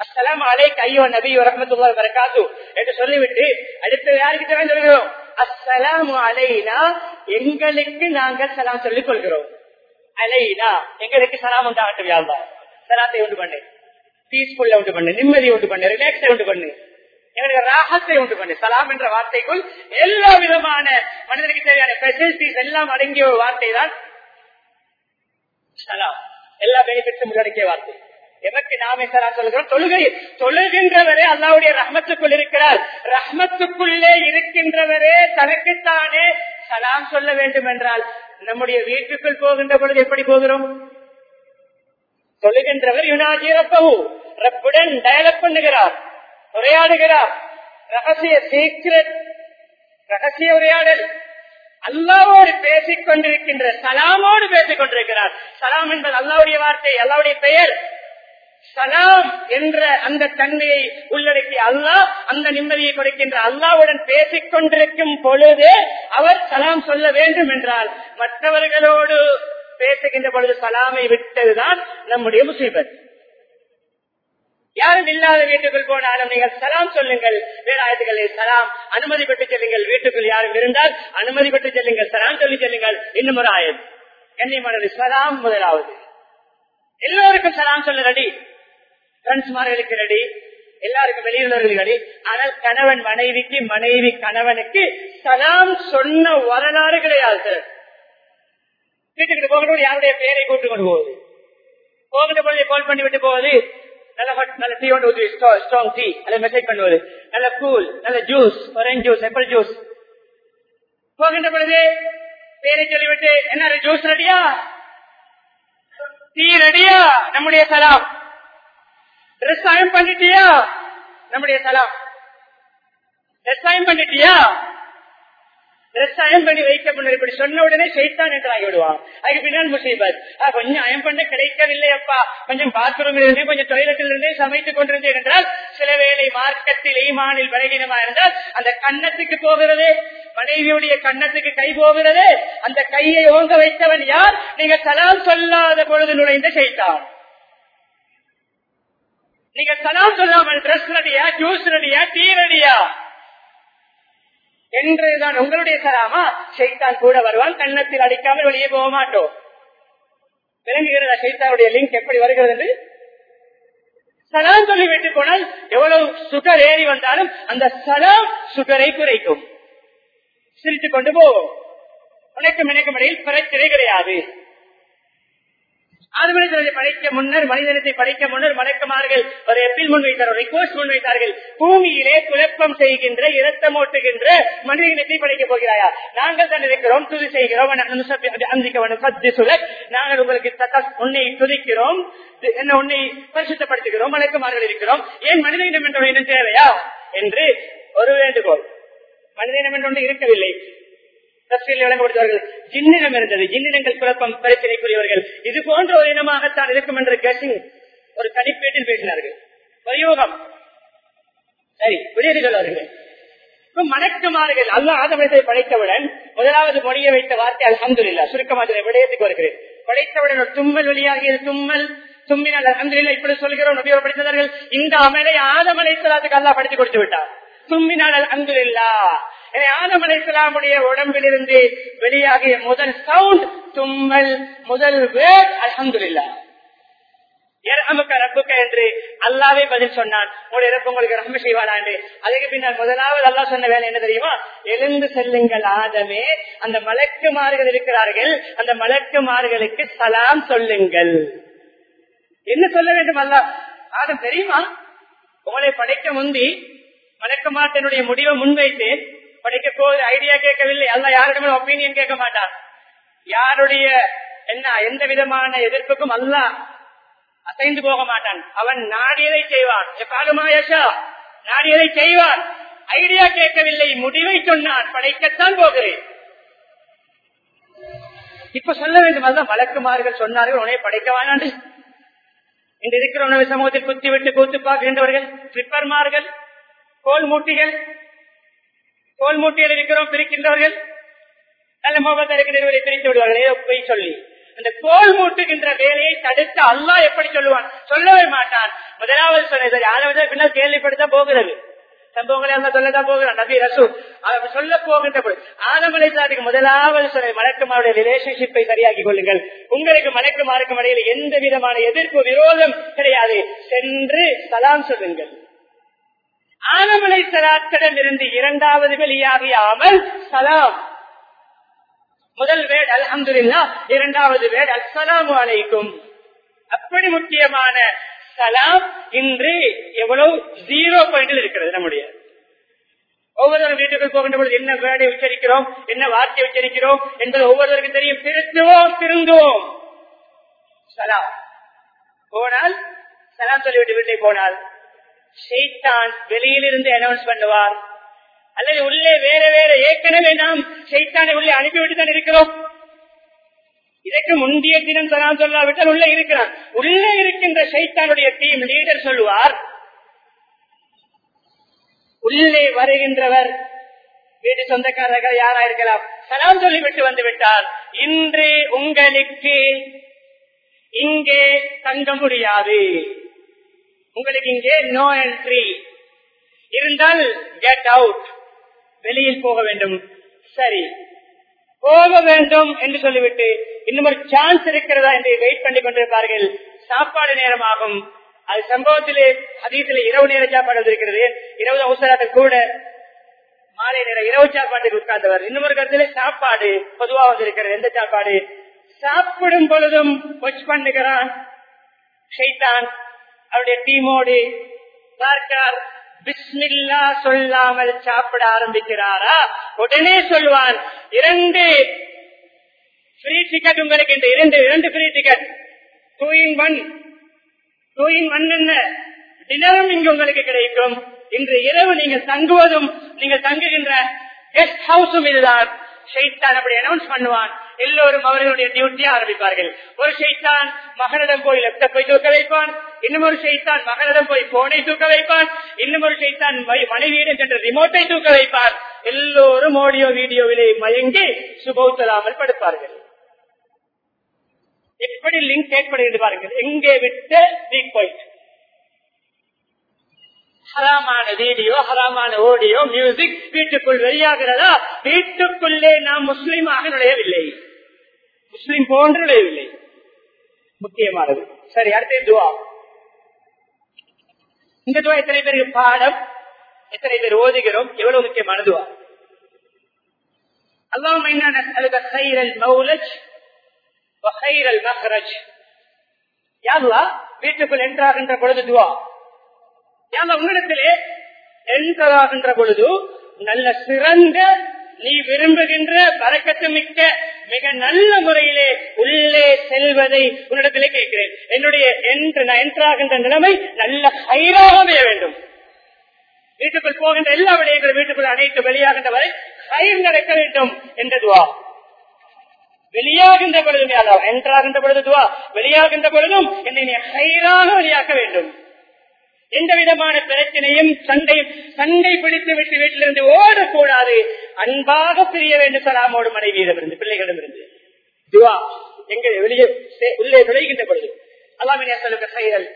அஸ்லாம் அலை கையோ நபி வரமத்துல்லா வரக்காத்து என்று சொல்லிவிட்டு அடுத்து யாருக்கு தெரியும் சொல்கிறோம் அஸ்லாம் அலைனா எங்களுக்கு நாங்கள் சலாம் சொல்லிக் கொள்கிறோம். அலைனா எங்களுக்கு சலாம் உண்டாகட்டும் யாழ்வா சலாத்தை உண்டு பண்ணு. பீஸ்ஃபுல்ல உண்டு பண்ணு. நிம்மதியை உண்டு பண்ணு. ரிலாக்ஸை உண்டு பண்ணு. எங்களுக்கு ராகத்தை உண்டு பண்ணு. சலாம் என்ற வார்த்தைக்குள் எல்லா விதமான மனிதனுக்கு தேவையான பெசிலிட்டிஸ் எல்லாம் அடங்கிய ஒரு வார்த்தை தான் சலாம். எல்லா பெனிஃபிட்ஸும் உள்ளடக்கிய வார்த்தை. எமக்கு நாமே சலாம் சொல்கிறோம் தொழுகை. தொழுகின்றவரே அல்லாவுடைய ரஹ்மத்துக்குள் இருக்கிறார். ரஹ்மத்துக்குள்ளே இருக்கின்றவரே தனக்குத்தானே சலாம் சொல்ல வேண்டும் என்றால் நம்முடைய வீட்டுக்குள் போகின்ற பொழுது எப்படி போகிறோம்? தொழுகின்றவர் யுனாஜி ரப்பவு ரப்புடன் டயலப் பண்ணுகிறார். உரையாடுகிறார். ரகசிய சீக்கிரட் ரகசிய உரையாடல். அல்லாவோடு பேசிக் கொண்டிருக்கின்ற சலாமோடு பேசிக் கொண்டிருக்கிறார் சலாம் என்பது அல்லாவுடைய வார்த்தை அல்லாவுடைய பெயர். சலாம் என்ற அந்த தன்மையை உள்ளடக்கி அல்லாஹ் அந்த நிம்மதியை கொடுக்கின்ற அல்லாவுடன் பேசிக் கொண்டிருக்கும் பொழுது அவர் சலாம் சொல்ல வேண்டும் என்றால் மற்றவர்களோடு பேசுகின்ற பொழுது சலாமை விட்டதுதான் நம்முடைய முசீபத். யாரும் இல்லாத வீட்டுக்குள் போனாலும் நீங்கள் சலாம் சொல்லுங்கள். வேலாயத்துக்களை சலாம் அனுமதி பெற்று செல்லுங்கள். வீட்டுக்குள் யாரும் இருந்தால் அனுமதி பெற்று செல்லுங்கள். சலாம் சொல்லி செல்லுங்கள். இன்னும் ஒரு என்னை கண்ணியமானது சலாம் முதலாவது. எல்லோருக்கும் சலாம் சொல்ல ரெடி. பிரெண்ட்ஸ்மார்களுக்கு ரெடி எல்லாருக்கும் வெளியுள்ளவர்களே ரெடி ஆனால் கணவன் மனைவிக்கு மனைவி கணவனுக்கு சலாம் சொன்ன வரலாறு கிடையாது சார் வீட்டுக்கு போகணும் யாருடைய பெயரை கூட்டு கொண்டு போகுது? போகிற பொழுது கால் பண்ணி விட்டு போவது நல்ல நல்ல டீ ஒன்று ஊற்றி ஸ்ட்ராங் டீ அதை மெசேஜ் பண்ணுவது நல்ல கூல் நல்ல juice orange juice apple juice போகின்ற பொழுது பேரை சொல்லிவிட்டு என்ன ஜூஸ் ரெடியா? டீ ரெடியா? நம்முடைய சலாம். விவசாயம் பண்ணிட்டியா? நம்முடைய சலாம் விவசாயம் பண்ணிட்டியா? விவசாயம் அயம் பண்ணி வைக்கப்படும் இப்படி சொன்ன உடனே செய்தான் என்று ஆகிவிடுவான் அதுக்கு பின்னால் முசீபத். கொஞ்சம் அயம் பண்ண கிடைக்கவில்லை அப்பா. கொஞ்சம் பாத்ரூம் இருந்து கொஞ்சம் டொய்லெட்டில் இருந்து சமைத்துக் கொண்டிருந்தேன் என்றால் சில வேளை மார்க்கத்தில் ஈமானில் பலகீனமா இருந்தால் அந்த கன்னத்துக்கு போகிறது மனைவியுடைய கன்னத்துக்கு கை போகிறது அந்த கையை ஓங்க வைத்தவன் யார்? நீங்க சலாம் சொல்லாத பொழுது நுழைந்த செய்தான் நீங்க சலாம் சொல்லாமல் ட்ரெஸ் ரெடியா ஜூஸ் ரெடியா டீ ரெடியா? என்றுதான் உங்களுடைய சலாமா? சைதான் கூட வருவான் கன்னத்தில் அடிக்காமல் வெளியே போக மாட்டோம். விளங்குகிறதா சைத்தாவுடைய லிங்க் எப்படி வருகிறது என்று? சலாம் சொல்லி விட்டு போனால் எவ்வளவு சுகர் ஏறி வந்தாலும் அந்த சலாம் சுகரை குறைக்கும். சிரித்துக் கொண்டு போவோம் உனக்கும் எனக்கும் இடையில் பிரச்சனை கிடையாது. ஆதமனிதர்களை படைக்க முன்னர் மனிதனத்தை படைக்க முன்னர் மலக்குமார்கள் ஒரு எப்பில் முன்வைத்தார் ரிக்வஸ்ட் முன்வைத்தார்கள் பூமியிலே குழப்பம் செய்கின்ற இரத்தமோட்டுகின்ற மனிதனத்தை படைக்க போகிறாயா? நாங்கள் தான் இருக்கிறோம் துதி செய்கிறோம் நாங்கள் உங்களுக்கு உன்னை துதிக்கிறோம். என்ன உன்னை பரிசுத்தப்படுத்துகிறோம் மலக்குமார்கள் இருக்கிறோம். ஏன் மனித இனம் என்ற இனம் தேவையா? என்று ஒரு வேண்டுகோள். மனித இனம் என்று இருக்கவில்லை. தப்சீல் வழங்கப்படுத்தவர்கள் ஜின்னிடம் இருந்தது. ஜின்னிடங்கள் குழப்பம் பிரச்சனைக்குரியவர்கள் இது போன்ற ஒரு இனமாகத்தான் இருக்கும் என்று கசிங் ஒரு கணிப்பேட்டில் பேசினார்கள். பிரயோகம். சரி விடையர்கள் அவர்கள் மணக்குமார்கள் அல்ல ஆதமத்தை படைத்தவுடன் முதலாவது மொழிய வைத்த வார்த்தை அலமது இல்லா சுருக்கமாக விடயத்துக்கு வருகிறேன். படைத்தவுடன் ஒரு தும்மல் வெளியாகியது தும்மல். தும்மினால் அலமது இப்படி சொல்கிறோம் நபியோர் படித்தவர்கள் இந்த அமலை ஆதமலை சலாத்துக்கு அல்லா படித்து கொடுத்து விட்டார். தும்மினால் அலமது இல்லா ஆதம் அலைசலாமுடைய உடம்பிலிருந்து வெளியாகிய முதல் சவுண்ட் தும்மல் முதல் வேர் அலமதுல்லா என்று அல்லாவே பதில் சொன்னான். உங்களுக்கு ரஹ்ம செய்வானாண்டு அதுக்கு பின்னால் முதலாவது அல்லா சொன்ன வேலை என்ன தெரியுமா? எழுந்து செல்லுங்கள் ஆதமே. அந்த மலக்குமார்கள் இருக்கிறார்கள். அந்த மலக்குமார்களுக்கு சலாம் சொல்லுங்கள். என்ன சொல்ல வேண்டும் அல்ல ஆதம் தெரியுமா? உங்களை படைக்க முந்தி மலக்க மாட்டனுடைய முடிவை முன்வைத்தேன். படைக்க போது ஐடியா கேட்கவில்லை. அல்ல யாரிடமே ஒப்பீனியன் கேட்க மாட்டான். யாருடைய என்ன எந்த விதமான எதிர்ப்புக்கும் அல்ல அசைந்து போக மாட்டான். அவன் நாடியதை செய்வான். எப்பாலுமாயஷா நாடியதை செய்வான். ஐடியா கேட்கவில்லை முடிவை சொன்னான். படைக்கத்தான் போகிறேன். இப்ப சொல்ல வேண்டும். அதுதான் வழக்குமார்கள் சொன்னார்கள் உனைய படைக்க வேணாண்டு. இன்று இருக்கிற உணவு சமூகத்தில் குத்தி விட்டு கூத்து பார்க்கின்றவர்கள் ட்ரிப்பர்மார்கள் கோல் மூட்டிகள் கோல் மூட்டியில் இருக்கிறோம் பிரிக்கின்றவர்கள். நல்ல முகத்தில் இருக்கிறவர்களை பிரித்து விடுவார்கள். ஏதோ போய் சொல்லி. அந்த கோல் மூட்டுகின்ற வேலையை தடுத்து அல்லாஹ் எப்படி சொல்லுவான்? சொல்லவே மாட்டான். முதலாவது சொன்னது யாராவது பின்னால் கேள்விப்படுத்த போகிறது. சம்பவங்களை எல்லாம் சொல்லதான் போகிறான். நபி ரசூ அவர் சொல்ல போகின்ற பொழுது ஆனமலை சாதிக்கு முதலாவது சொன்ன மலக்குமாருடைய ரிலேஷன்ஷிப்பை சரியாக்கி கொள்ளுங்கள். உங்களுக்கு மலக்குமாருக்கும் இடையில் எந்த விதமான எதிர்ப்பு விரோதம் கிடையாது. சென்று சலாம் சொல்லுங்கள். ஆனமலை சலாத்திடம் இருந்து இரண்டாவது வெளியாகிய அமல் சலாம். முதல் வேட் அல்ஹம்துல்லா இரண்டாவது வேட் அஸ்லாம் அலைக்கும். அப்படி முக்கியமான சலாம் இன்று எவ்வளவு? ஜீரோ பாயிண்டில் இருக்கிறது நம்முடைய. ஒவ்வொருவரும் வீட்டுக்குள் போகின்ற பொழுது என்ன வேடை உச்சரிக்கிறோம் என்ன வார்த்தை உச்சரிக்கிறோம் என்பது ஒவ்வொருவருக்கும் தெரியும். திருத்துவோம் திருந்துவோம். சலாம். போனால் சலாம் சொல்லிவிட்டு வீட்டை போனால் ஷெய்தான் வெளியிலிருந்து அனௌன்ஸ் பண்ணுவார். அல்லது உள்ளே வேற வேற ஏற்கனவே நாம் ஷெய்தானை உள்ளே அனுப்பிவிட்டு தான் இருக்கிறோம். இதற்கு முந்தைய தினம் சலாம் சொல்லாவிட்டால் உள்ளே இருக்கிறான். உள்ளே இருக்கின்ற சைத்தானுடைய டீம் லீடர் சொல்லுவார் உள்ளே வருகின்றவர் வீட்டு சொந்தக்காரர்கள் யாரா இருக்கலாம். சலாம் சொல்லிவிட்டு வந்து விட்டார். இன்று உங்களுக்கு இங்கே தங்க முடியாது. உங்களுக்கு இங்கே நோ என்ட்ரி இருந்தால் கெட் அவுட் வெளியில் போக வேண்டும். சரி. போக வேண்டும் என்று சொல்லிவிட்டு இன்னும் ஒரு சான்ஸ் இருக்கிறதா என்று வெயிட் பண்ணி கொண்டிருப்பார்கள். சாப்பாடு நேரமாகும். அது சம்பவத்திலே அதீசில இரவு நேர சாப்பாடு இருக்கிறது இரவு அவசரத்தில் கூட மாலை நேரம் இரவு சாப்பாட்டுக்கு உட்கார்ந்தவர். இன்னும் ஒரு கருத்துல சாப்பாடு பொதுவாக வந்திருக்கிறது. எந்த சாப்பாடு? சாப்பிடும் பொழுதும் வாட்ச் பண்ணுகிறான். ஷைத்தான். அவருடைய டீமோடு பார்க்கிறார் பிஸ்மில்லா சொல்லாமல் சாப்பிட ஆரம்பிக்கிறாரா? உடனே சொல்லுவான் இரண்டு ஃப்ரீ டிக்கெட் உங்களுக்கு இந்த இரண்டு இரண்டு free ticket two in one two in one என்ன? தினமும் இங்கு உங்களுக்கு கிடைக்கும். இன்று இரவு நீங்கள் தங்குவதும் நீங்கள் தங்குகின்ற கெஸ்ட் ஹவுஸும் இதுதான். ஷெய்தான் அப்படி அனௌன்ஸ் பண்ணுவான். எல்லோரும் அவர்களுடைய டியூட்டியை ஆரம்பிப்பார்கள். ஒரு செய்தான் மகனிடம் போய் லேப்டாப்பை தூக்க வைப்பான் இன்னும் ஒரு செய்தான் மகனிடம் போய் போனை தூக்க வைப்பான் இன்னும் ஒரு செய்தான் மனைவியிடம் சென்ற ரிமோட்டை தூக்க வைப்பார். எல்லோரும் ஆடியோ வீடியோவிலே மயங்கி சுபவுத்தலாமல் படுப்பார்கள். எப்படி லிங்க் ஏற்படுகிறது பாருங்கள். எங்கே விட்ட வீக் பாயிண்ட் ஹராமான வீடியோ ஹராமான ஆடியோ மியூசிக் வீட்டுக்குள் வெளியாகிறதா? வீட்டுக்குள்ளே நாம் முஸ்லீமாக நுழையவில்லை. முஸ்லீம் போன்று நுழையவில்லை முக்கியமானது சரி அடுத்த துவா இந்த துவா எத்தனை பேருக்கு பாடம் எத்தனை பேர் ஓதுகிறோம் எவ்வளவு முக்கியமான துவா اللهم انا نسالك خير المولج وخير المخرج يا الله வீட்டுக்குள் என்றாகின்ற பொழுது துவா யாங்க உங்களிடத்திலே என்கின்ற பொழுது நல்ல சிறந்த நீ விரும்புகின்ற பறக்கத்து மிக்க மிக நல்ல முறையிலே உள்ளே செல்வதை உன்னிடத்திலே கேட்கிறேன். என்னுடைய என்று நான் என்றாகின்ற நிலைமை நல்ல ஹைராக அமைய வேண்டும். வீட்டுக்குள் போகின்ற எல்லா விடயங்களும் வீட்டுக்குள் அனைத்து வெளியாகின்ற வரை ஹைர் நடக்க வேண்டும் என்றதுவா வெளியாகின்ற பொழுதும் என்றாகின்ற பொழுதுவா வெளியாகின்ற பொழுதும் என்னை நீ ஹைராக வெளியாக்க வேண்டும். எந்த விதமான பிரச்சனையும் சண்டை சண்டை பிடித்து விட்டு வீட்டிலிருந்து ஓடக்கூடாது. அன்பாக பிரிய வேண்டும் சலாமோடு மனைவியிடமிருந்து பிள்ளைகளிடமிருந்து. துவா எங்க வெளியே உள்ளே நுழைகின்ற பொழுது. அல்லாமின் செயல்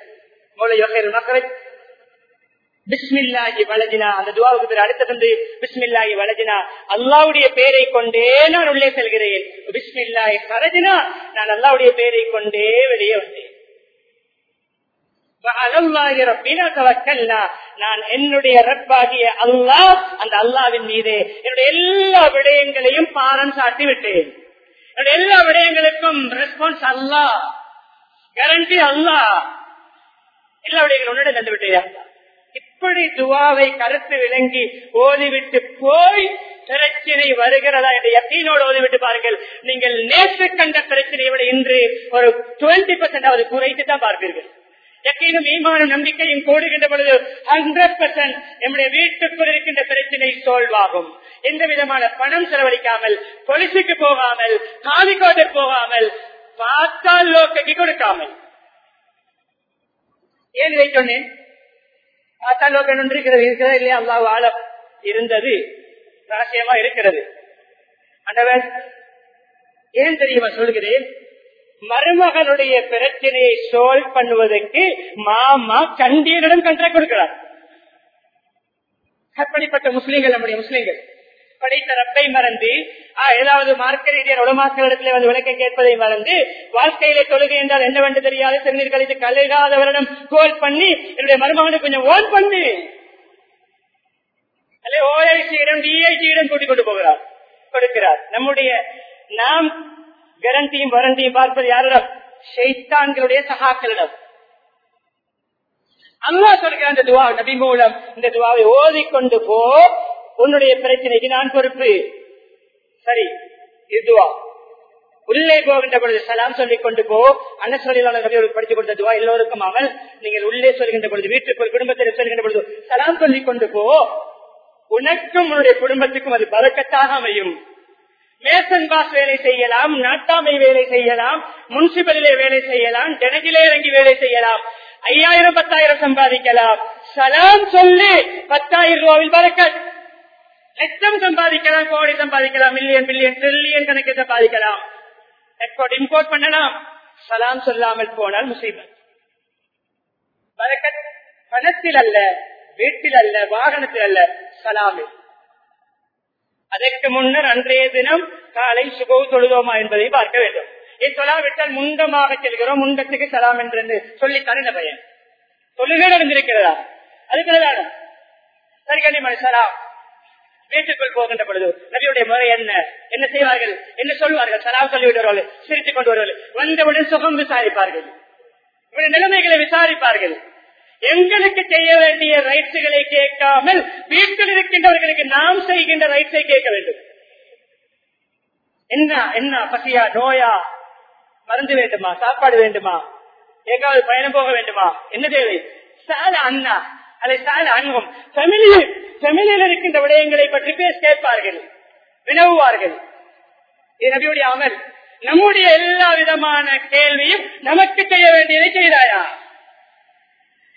மௌலை மக்களை பிஸ்மில்லாகி வளஜினா அந்த துவாவுக்கு பேர் அடுத்த வந்து பிஸ்மில்லாகி வளஜினா அல்லாவுடைய பெயரை கொண்டே நான் உள்ளே செல்கிறேன். பிஸ்மில்லாஹி சரஜினா நான் அல்லாவுடைய பெயரை கொண்டே வெளியே வந்தேன். நான் என்னுடைய ரப்பாகிய அல்லாஹ் அந்த அல்லாவின் மீது என்னுடைய எல்லா விடயங்களையும் பாரம் சாட்டி விட்டேன் என்னுடைய எல்லா விடயங்களுக்கும் ரெஸ்பான்ஸ் அல்லா கேரண்டி அல்லா எல்லா விடயங்களும் உன்னிடம் தந்து இப்படி துவாவை கருத்து விளங்கி ஓதிவிட்டு போய் பிரச்சனை வருகிறதா என்று யத்தீனோடு ஓதிவிட்டு பாருங்கள். நீங்கள் நேற்று கண்ட பிரச்சனையை விட இன்று ஒரு டுவெண்ட்டி பர்சன்ட் குறைத்து தான் பார்ப்பீர்கள். யக்கீனும் ஈமானும் நம்பிக்கையும் கூடுகின்ற பொழுது ஹண்ட்ரட் பர்சன்ட் நம்முடைய வீட்டுக்குள் இருக்கின்ற பிரச்சனை சோல்வாகும் எந்த விதமான பணம் செலவழிக்காமல் பொலிசுக்கு போகாமல் காவிக்கோட்டை போகாமல் பார்த்தால் லோக்கைக்கு கொடுக்காமல். ஏன் இதை சொன்னேன்? பார்த்தால் லோக்கன் ஒன்று இருக்கிறது இருக்கிறதா இல்லையா? அல்லாஹ் ஆழம் இருந்தது. ரகசியமா இருக்கிறது. அண்டவர் ஏன் தெரியுமா சொல்கிறேன்? மருமகனுடைய பிரச்சனையை சோல்வ் பண்ணுவதற்கு மாமா கண்டியனிடம் கண்ட்ராக்ட் கொடுக்கிறார். அப்படிப்பட்ட முஸ்லீம்கள் நம்முடைய முஸ்லீம்கள். படைத்த ரப்பை மறந்து ஏதாவது மார்க்க ரீதியான இடத்துல வந்து விளக்கம் கேட்பதை மறந்து வாழ்க்கையில தொழுகை என்றால் என்னவென்று தெரியாது சிறுநீர் கழித்து கலைகாதவரிடம் கோல் பண்ணி என்னுடைய மருமகனுக்கு கொஞ்சம் ஓன் பண்ணு. அல்ல ஓஐசியிடம் டிஐசியிடம் கூட்டிக் கொண்டு போகிறார். கொடுக்கிறார். நம்முடைய நாம் கேரண்டியும் வரண்டியும் பார்ப்பது யாரிடம்? ஷெய்தான்களுடைய சகாக்களிடம். அல்லா சொல்கிற அந்த துவா நபி மூலம் இந்த துவாவை ஓதிக்கொண்டு போ. உன்னுடைய பிரச்சனைக்கு நான் பொறுப்பு. சரி இதுவா உள்ளே போகின்ற பொழுது சலாம் சொல்லிக் கொண்டு போ அன்னசொலியாளர் படித்துக் கொடுத்த துவா எல்லோருக்கும் அமல். நீங்கள் உள்ளே சொல்கின்ற பொழுது வீட்டுக்கு குடும்பத்தில் சொல்கின்ற பொழுது சலாம் சொல்லிக் கொண்டு போ. உனக்கும் உன்னுடைய குடும்பத்துக்கும் அது பறக்கத்தாக அமையும். மேசன் பாஸ் வேலை செய்யலாம் நாட்டாமை வேலை செய்யலாம் முன்சிபலிலே வேலை செய்யலாம் ஜனகிலே இறங்கி வேலை செய்யலாம் ஐயாயிரம் பத்தாயிரம் சம்பாதிக்கலாம். சலாம் சொல்லி பத்தாயிரம் ரூபாவில் பறக்கத் லட்சம் சம்பாதிக்கலாம் கோடி சம்பாதிக்கலாம் மில்லியன் பில்லியன் ட்ரில்லியன் கணக்கு சம்பாதிக்கலாம். எக்ஸ்போர்ட் இம்போர்ட் பண்ணலாம். சலாம் சொல்லாமல் போனால் முசீபத். பறக்கத் பணத்தில் அல்ல வீட்டில் அல்ல வாகனத்தில் அல்ல சலாமில். அதற்கு முன்னர் அன்றைய தினம் காலை சுகோ தொழுதோமா என்பதை பார்க்க வேண்டும். சொல்லாவிட்டால் முண்டமாக செல்கிறோம் முண்டத்துக்கு சலாம் என்று சொல்லி தருந்த பயன். தொழுகை நடந்திருக்கிறதா? அதுக்கு சரி கண்ணிமணி சலாம். வீட்டுக்குள் போகின்ற பொழுது நபியுடைய முறை என்ன? என்ன செய்வார்கள்? என்ன சொல்வார்கள்? சலாம் சொல்லிவிடுவார்கள் சிரித்துக் கொண்டு வருவார்கள். வந்தவுடன் சுகம் விசாரிப்பார்கள். இவருடைய நிலைமைகளை விசாரிப்பார்கள். எங்களுக்கு செய்ய வேண்டிய ரைட்ஸுகளை கேட்காமல் வீட்டில் இருக்கின்றவர்களுக்கு நாம் செய்கின்ற ரைட்ஸை கேட்க வேண்டும். என்ன என்ன பசியா நோயா? மருந்து வேண்டுமா? சாப்பாடு வேண்டுமா? எங்காவது பயணம் போக வேண்டுமா? என்ன தேவை? சால அண்ணா அதை சால அன்பும் தமிழில் தமிழில் இருக்கின்ற விடயங்களை பற்றி பேச கேட்பார்கள். வினவுவார்கள். இது நபியுடைய அமல். நம்முடைய எல்லா விதமான கேள்வியும் நமக்கு செய்ய வேண்டியதை செய்தாயா?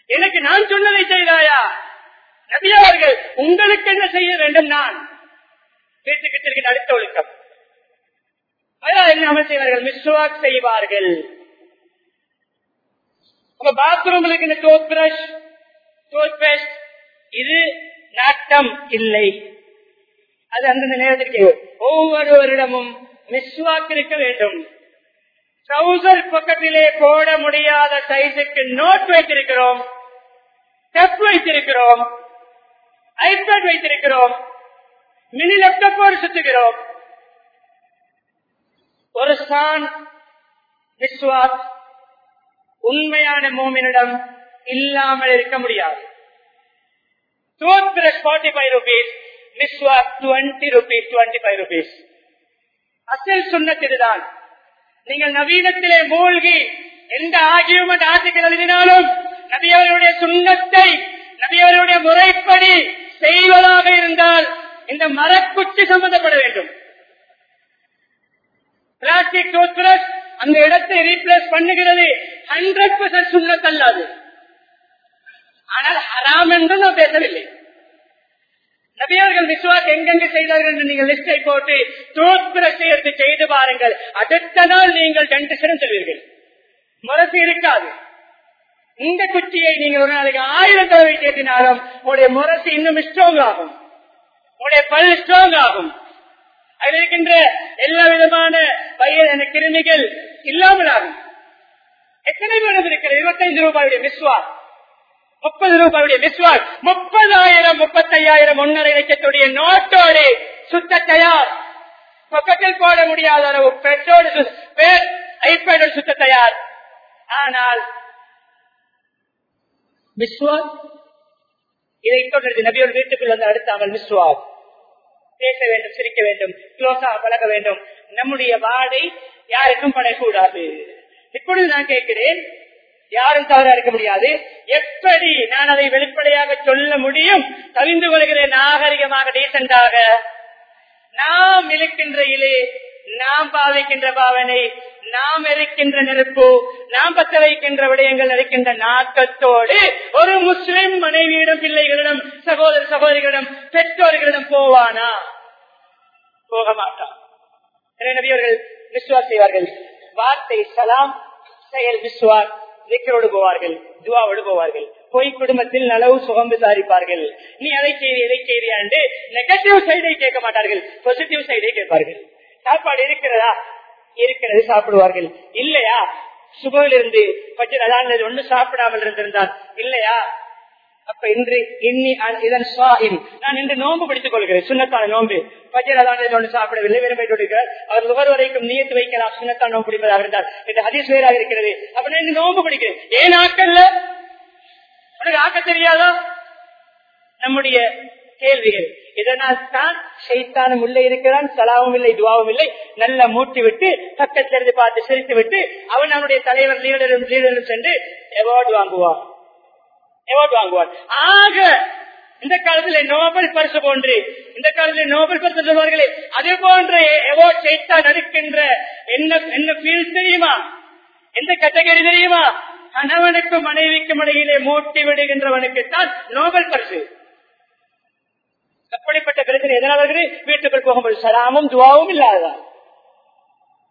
எனக்கு நான் சொன்னதை செய்தாயா? நபி அவர்கள் உங்களுக்கு என்ன செய்ய வேண்டும் நான்? பேசிக்கிட்டு அடுத்த ஒழுக்கம். அதனால் என்ன அமல் செய்வார்கள்? மிஸ்வாக் செய்வார்கள். உங்க பாத்ரூம்ல இந்த டூத் பிரஷ் டூத் பேஸ்ட் இது நாட்டம் இல்லை. அது அந்தந்த நேரத்திற்கு ஒவ்வொருவரிடமும் மிஸ்வாக் இருக்க வேண்டும். ட்ரௌசர் பக்கத்திலே போட முடியாத சைஸுக்கு நோட் வைத்திருக்கிறோம். டெப் வைத்திருக்கிறோம். ஐபேட் வைத்திருக்கிறோம். மினி லேப்டாப்போடு சுத்துகிறோம். ஒரு சான் விஸ்வாஸ் உண்மையான மோமினிடம் இல்லாமல் இருக்க முடியாது. Tooth brush forty five rupees மிஸ்வாக் twenty rupees twenty five rupees அசல் சுண்ணத்தில்தான் நீங்கள் நவீனத்திலே மூழ்கி எந்த ஆகியமெண்ட் ஆர்டிக்கல் எழுதினாலும் நபியவர்களுடைய சுண்ணத்தை நபியவர்களுடைய முறைப்படி செய்வதாக இருந்தால் இந்த மரக்குச்சி சம்பந்தப்பட வேண்டும். பிளாஸ்டிக் டூத் பிரஷ் அந்த இடத்தை ரீப்ளேஸ் பண்ணுகிறது. ஹண்ட்ரட் பர்சன்ட் சுண்ணத்தல்லாது ஆனால் ஹராம் என்று நான் பேசவில்லை. நபியவர்கள் விசுவாஸ் எங்கெங்கு செய்தார்கள் என்று நீங்கள் லிஸ்டை போட்டு டூத் பிரஷ் எடுத்து செய்து பாருங்கள். அடுத்த நாள் நீங்கள் டென்டிஷன் செல்வீர்கள். முரசு இருக்காது. இந்த குச்சியை நீங்கள் ஒரு நாளைக்கு ஆயிரம் தடவை கேட்டினாலும் உங்களுடைய முரசு இன்னும் ஸ்ட்ராங் ஆகும். உங்களுடைய பல் ஸ்ட்ராங் ஆகும். அதில் இருக்கின்ற எல்லா விதமான பயிர் கிருமிகள் இல்லாமல் ஆகும். எத்தனை பேர் இருக்கிறது இருபத்தைந்து ரூபாயுடைய மிஸ்வா முப்பது ரூபாயுடைய மிஸ்வாஸ் முப்பதாயிரம் முப்பத்தையாயிரம் ஒன்னரை லட்சத்துடைய நோட்டோடு சுத்த தயார். பக்கத்தில் போட முடியாத அளவு பெட்ரோடு ஐபேடோடு சுத்த தயார். ஆனால் மிஸ்வாக். இதை தொடர்ந்து நபியோட வீட்டுக்குள் வந்து அடுத்த அமல் மிஸ்வாக். பேச வேண்டும் சிரிக்க வேண்டும் க்ளோஸா பழக வேண்டும். நம்முடைய வாடை யாருக்கும் படக்கூடாது இப்பொழுது நான் கேட்கிறேன் யாரும் தவறா இருக்க முடியாது. எப்படி நான் அதை வெளிப்படையாக சொல்ல முடியும்? தவிந்து கொள்கிறேன் நாகரிகமாக டீசென்டாக நாம் இழுக்கின்ற இலே நாம் பாவிக்கின்ற பாவனை நாம் எரிக்கின்ற நெருப்பு நாம் பத்த வைக்கின்ற விடயங்கள் இருக்கின்ற நாக்கத்தோடு ஒரு முஸ்லிம் மனைவியிடம் பிள்ளைகளிடம் சகோதர சகோதரிகளிடம் பெற்றோர்களிடம் போவானா? போக மாட்டான். நபியவர்கள் விசுவாஸ் செய்வார்கள். வார்த்தை சலாம் செயல் விஸ்வார் விக்கரோடு போவார்கள் துவாவோடு போவார்கள். பொய் குடும்பத்தில் நலவு சுகம் விசாரிப்பார்கள். நீ அதை செய்தி எதை செய்தி நெகட்டிவ் சைடை கேட்க மாட்டார்கள் பாசிட்டிவ் சைடை கேட்பார்கள். சாப்பாடு இருக்கிறதா? இருக்கிறது சாப்பிடுவார்கள். இல்லையா? சுபையில் இருந்து பச்சை அதான் ஒண்ணு சாப்பிடாமல் இருந்திருந்தால் இல்லையா? அப்ப இன்று இன்னி இதன் சுவாஹின் நான் இன்று நோன்பு பிடித்துக் கொள்கிறேன் சுண்ணத்தான நோன்பு. பஜர் அதான் ஒன்று சாப்பிடவில்லை விரும்பி அவர் நுகர் வரைக்கும் நீயத்து வைக்கலாம் சுண்ணத்தான் நோன்பு பிடிப்பதாக இருந்தால். இந்த ஹதீஸ் வேறாக இருக்கிறது. அப்ப நான் இன்று நோன்பு பிடிக்கிறேன். ஏன் ஆக்கல்ல? உனக்கு ஆக்க தெரியாதா? நம்முடைய கேள்விகள். இதனால் தான் சைத்தானும் உள்ளே இருக்கிறான் சலாவும் இல்லை துவாவும் இல்லை. நல்லா மூட்டி விட்டு பக்கத்திலிருந்து பார்த்து சிரித்து விட்டு அவன் அவனுடைய தலைவர் லீடரும் லீடரும் சென்று அவார்டு வாங்குவான். அவார்டு வாங்குவான். ஆக இந்த காலத்துல நோபல் பரிசு போன்று இந்த காலத்துல நோபல் பரிசு சொல்வார்களே அதே போன்ற எவார்ட் சைத்தான் நடிக்கின்ற என்ன என்ன ஃபீல் தெரியுமா? எந்த கேட்டகரி தெரியுமா? கணவனுக்கும் மனைவிக்கும் இடையிலே மூட்டி விடுகின்றவனுக்கு தான் நோபல் பரிசு. அப்படிப்பட்ட பிரச்சனை எதனால் வருகிறது? வீட்டுக்குள் போகும்போது சலாமும் துவாவும் இல்லாததான்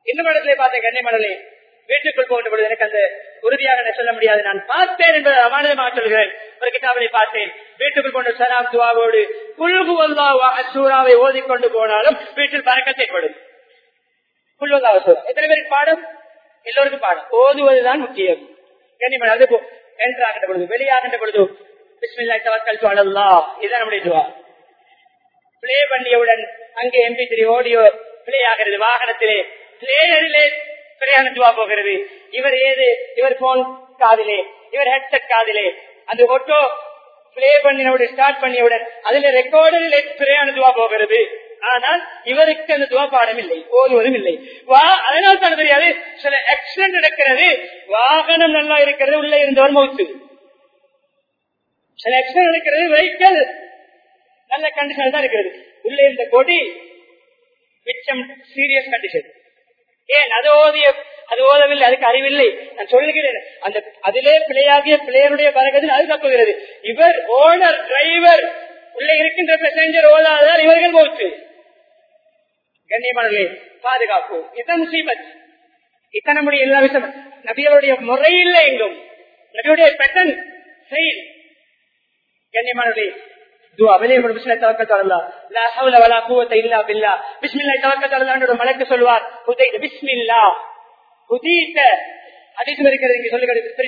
இந்த மடத்திலே பார்த்தேன் கண்ணிமணலே வீட்டுக்குள் போகின்ற பொழுது எனக்கு அந்த உறுதியாக நான் சொல்ல முடியாது. நான் பார்த்தேன் என்பதை அமானதமாக சொல்கிறேன். ஒரு கிதாபனை பார்த்தேன். வீட்டுக்குள் கொண்டு சலாம் துவாவோடு குழுகு சூறாவை ஓதிக்கொண்டு போனாலும் வீட்டில் பறக்கத்தை படும் எத்தனை பேருக்கு பாடம்? எல்லோருக்கும் பாடம். ஓதுவதுதான் முக்கியம். கண்ணிமணி அது என்றாகின்ற பொழுது வெளியாகின்ற பொழுது பிஸ்மில்லா தவக்கல் சுவாலல்லா இதுதான் நம்முடைய துவா. பிளே பண்ணியவுடன் அங்கே எம்பி த்ரீ ஆடியோ பிளே ஆகிறது. வாகனத்திலே பிளேயரிலே பிரயாண துவா போகிறது. இவர் ஏது? இவர் போன் காதிலே. இவர் ஹெட்செட் காதிலே. அந்த ஒட்டோ பிளே பண்ணினவுடன் ஸ்டார்ட் பண்ணியவுடன் அதுல ரெக்கார்டில் பிரயாண துவா போகிறது. ஆனால் இவருக்கு அந்த துவா பாடம் இல்லை. ஓதுவதும் இல்லை. வா அதனால் தான் தெரியாது. சில ஆக்சிடென்ட் நடக்கிறது. வாகனம் நல்லா இருக்கிறது உள்ள இருந்தவர் மௌத்து. சில ஆக்சிடென்ட் நடக்கிறது வெஹிக்கல் நல்ல கண்டிஷன் தான் இருக்கிறது. உள்ள இருந்த கொடி மிச்சம் சீரியஸ் கண்டிஷன் ஏன்? அது ஓதிய அது ஓதவில்லை அதுக்கு அறிவில்லை. நான் சொல்லுகிறேன் அந்த அதிலே பிள்ளையாகிய பிள்ளையருடைய பறக்கத்தில் அது தப்புகிறது. இவர் ஓனர் டிரைவர் உள்ளே இருக்கின்ற பேசஞ்சர் ஓதாதால் இவர்கள் போச்சு. கண்ணியமானே பாதுகாப்பு. இதுதான் முசீபத். இத்தனை முடிய எல்லா விஷயம் நபியருடைய முறையில்லை எங்கும். நபியுடைய பெட்டன் செயல் கண்ணியமானே மலைக்கு சொல்வார்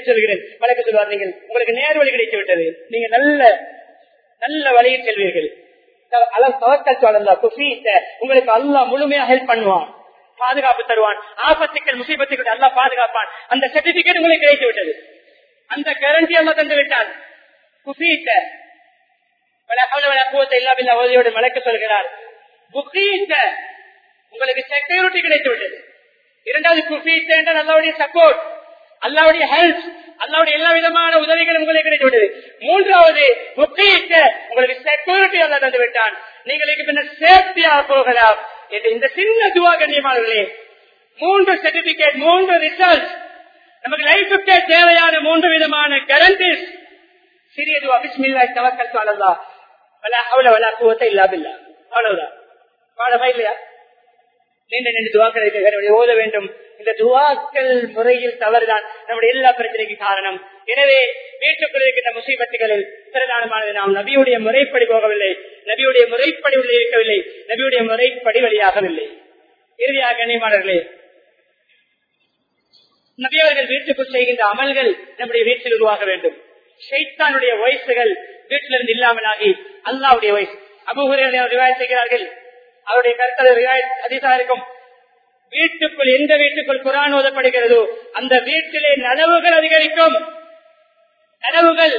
சொல்கிறேன் மலைக்கு சொல்வார் நீங்கள் உங்களுக்கு நேர் வழி கிடைத்து விட்டது நீங்க நல்ல நல்ல வழியில் செல்வீர்கள் உங்களுக்கு அல்லா முழுமையா ஹெல்ப் பண்ணுவான் பாதுகாப்பு தருவான் ஆபத்துக்கள் முசீபத்துக்கள் அல்லா பாதுகாப்பான் அந்த சர்டிபிகேட் உங்களுக்கு கிடைத்து விட்டது அந்த கேரண்டி அல்லா தந்து விட்டான் குசீத்த மலைக்க சொல்கிறார் உங்களுக்கு செக்யூரிட்டி கிடைத்து விட்டது இரண்டாவது குஃபீத் அல்லாவுடைய சப்போர்ட் அல்லாவுடைய ஹெல்ப் அல்லாவுடைய எல்லா விதமான உதவிகளும் உங்களுக்கு கிடைத்து விட்டது மூன்றாவது முக்கியத்த உங்களுக்கு செக்யூரிட்டி அல்ல தந்து விட்டான். நீங்கள் பின்னர் சேஃப்டியாக போகலாம் என்று இந்த சின்ன துவா கண்ணியமானவர்களே மூன்று சர்டிபிகேட் மூன்று ரிசல்ட் நமக்கு லைஃபுக்கே தேவையான மூன்று விதமான கேரண்டிஸ் சிறிய துவா பிஸ்மில்லாஹ் தவக்கல்து அல்லா வலா ஹவ்ல வலா குவத்த இல்லா பில்லாஹ் அவ்வளவுதான் பாடமா இல்லையா நீண்ட நீண்ட துவாக்களை ஓத வேண்டும் இந்த துவாக்கள் முறையில் தவறுதான் நம்முடைய எல்லா பிரச்சனைக்கு காரணம் எனவே வீட்டுக்குள் இருக்கின்ற முசீபத்துகளில் பிரதானமானது நாம் நபியுடைய முறைப்படி போகவில்லை நபியுடைய முறைப்படி உள்ளே இருக்கவில்லை நபியுடைய முறைப்படி வழியாகவில்லை இறுதியாக கண்ணியமானவர்களே நபியவர்கள் வீட்டுக்குள் செய்கின்ற அமல்கள் நம்முடைய வீட்டில் உருவாக வேண்டும் ஷைத்தானுடைய வயசுகள் வீட்டிலிருந்து இல்லாமலாகி அல்லாவுடைய வயசு. அபுகுரையை ரிவாய் செய்கிறார்கள். அவருடைய கருத்தல் அதிகா இருக்கும். வீட்டுக்குள் எந்த வீட்டுக்குள் குரான் ஓதப்படுகிறதோ அந்த வீட்டிலே நனவுகள் அதிகரிக்கும். நனவுகள்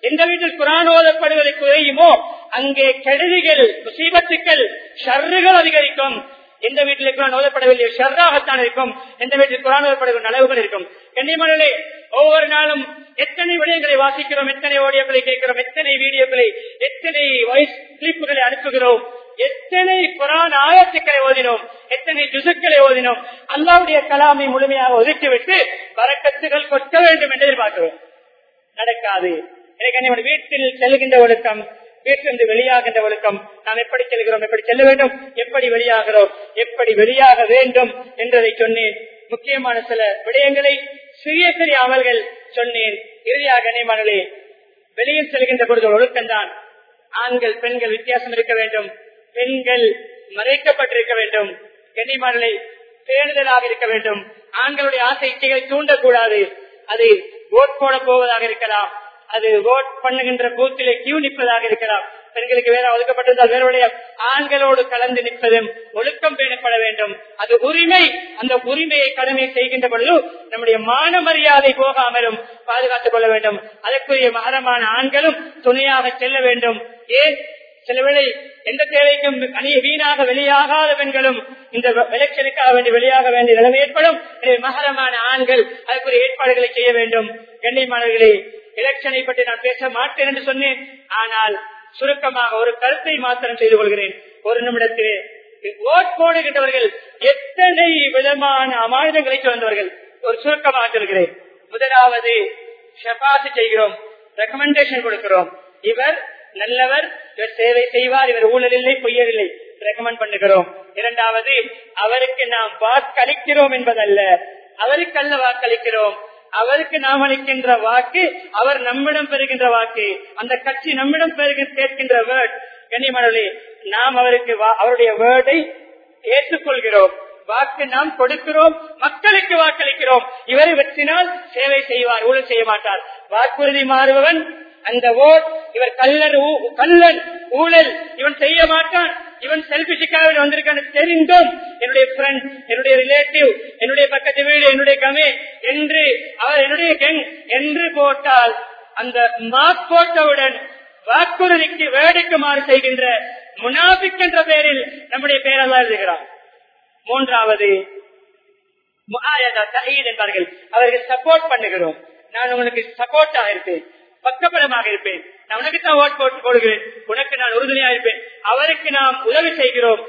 எந்த வீட்டில் குரான் ஓதப்படுவது குறையுமோ அங்கே கெடுதிகள் முசீபத்துக்கள் ஷர்றுகள் அதிகரிக்கும். எந்த வீட்டில் குரான் ஓதப்படவில்லை ஷர்ராகத்தான் இருக்கும். எந்த வீட்டில் குரான் ஓதப்படக்கூடிய நலவுகள் இருக்கும். கண்ணியமனே ஒவ்வொரு நாளும் எத்தனை விடயங்களை வாசிக்கிறோம் எத்தனை ஓடியோக்களை கேட்கிறோம் எத்தனை வீடியோக்களை எத்தனை வாய்ஸ் கிளிப்புகளை அனுப்புகிறோம் எத்தனை குரான் ஆயத்துக்களை ஓதினோம் எத்தனை ஜுசுக்களை ஓதினோம் அல்லாவுடைய கலாமை முழுமையாக ஒதுக்கிவிட்டு வரக்கத்துகள் கொட்ட வேண்டும் என்று எதிர்பார்க்கிறோம். நடக்காது. எனக்கு நம்முடைய வீட்டில் செல்கின்ற ஒழுக்கம் வீட்டிலிருந்து வெளியாகின்ற ஒழுக்கம் நாம் எப்படி செல்கிறோம்? எப்படி செல்ல வேண்டும்? எப்படி வெளியாகிறோம்? எப்படி வெளியாக வேண்டும் என்றதை சொன்னேன். முக்கியமான சில விடயங்களை சிறிய சிறிய அமல்கள் சொன்னேன். இறுதியாக கண்ணியமானே வெளியில் செல்கின்ற பொழுது ஒழுக்கம்தான் ஆண்கள் பெண்கள் வித்தியாசம் இருக்க வேண்டும். பெண்கள் மறைக்கப்பட்டிருக்க வேண்டும். கண்ணியமானலை பேணுதலாக இருக்க வேண்டும். ஆண்களுடைய ஆசை இச்சைகளை தூண்டக்கூடாது. அது ஓட் போட போவதாக இருக்கலாம். அது ஓட் பண்ணுகின்ற பூத்திலே கியூ நிற்பதாக இருக்கலாம். பெண்களுக்கு வேற ஒதுக்கப்பட்டிருந்தால் வேறுடைய ஆண்களோடு கலந்து நிற்பதும் ஒழுக்கம் பேணப்பட வேண்டும். அது உரிமை. அந்த உரிமையை கடமை செய்கின்ற பொழுது நம்முடைய மான மரியாதை போகாமலும் பாதுகாத்துக் கொள்ள வேண்டும். அதற்குரிய மகரமான ஆண்களும் துணையாக செல்ல வேண்டும். ஏன்? சில வேளை எந்த தேவைக்கும் அணிய வீணாக வெளியாகாத பெண்களும் இந்த விளைச்சலுக்காக வேண்டி வெளியாக வேண்டிய நிலைமை ஏற்படும். மகரமான ஆண்கள் அதற்குரிய ஏற்பாடுகளை செய்ய வேண்டும். கண்ணியமானவர்களை எலெக்ஷனை பற்றி நான் பேச மாட்டேன் என்று சொன்னேன். ஆனால் சுருக்கமாக ஒரு கருத்தை மாத்திரம் செய்து கொள்கிறேன். ஒரு நிமிடத்திலே ஓட் போடுகின்றவர்கள் எத்தனை விதமான அமாயுதங்களை வந்தவர்கள்? ஒரு சுருக்கமாக சொல்கிறேன். முதலாவது ஷபாசு செய்கிறோம் ரெக்கமெண்டேஷன் கொடுக்கிறோம். இவர் நல்லவர் இவர் சேவை செய்வார் இவர் ஊழல் இல்லை பொய்யவில்லை ரெக்கமெண்ட் பண்ணுகிறோம். இரண்டாவது அவருக்கு நாம் வாக்களிக்கிறோம் என்பதல்ல. அவருக்கு அல்ல வாக்களிக்கிறோம். அவருக்கு நாம் அளிக்கின்ற வாக்கு அவர் நம்மிடம் பெறுகின்ற வாக்கு. அந்த கட்சி நம்மிடம் கேட்கின்ற வேர்ட் கண்ணிமணி நாம் அவருக்கு அவருடைய வேர்டை ஏற்றுக்கொள்கிறோம். வாக்கு நாம் கொடுக்கிறோம் மக்களுக்கு வாக்களிக்கிறோம். இவரை வெற்றினால் சேவை செய்வார் ஊழல் செய்ய மாட்டார். வாக்குறுதி மாறுபவன் அந்த ஓட் இவர் கல்லர் கல்லன் ஊழல். இவன் செய்ய மாட்டான். இவன் செல்பிஷிக்காக வந்திருக்கான்னு தெரிந்தும் என்னுடைய ஃப்ரெண்ட் என்னுடைய ரிலேட்டிவ் என்னுடைய பக்கத்து வீடு என்னுடைய கமே என்று அவர் என்னுடைய கெங் என்று போட்டால் அந்த மார்க் போட்டவுடன் வாக்குறுதிக்கு வேடிக்குமாறு செய்கின்ற முனாபிக் என்ற பெயரில் நம்முடைய பெயரெல்லாம் எழுதுகிறார் மூன்றாவது என்பார்கள். அவர்கள் சப்போர்ட் பண்ணுகிறோம். நான் உங்களுக்கு சப்போர்ட்டாக இருப்பேன் பக்கபலமாக இருப்பேன். நான் உனக்கு தான் ஓட் போட்டு போடுகிறேன். உனக்கு நான் உறுதுணையா இருப்பேன். அவருக்கு நாம் உதவி செய்கிறோம்.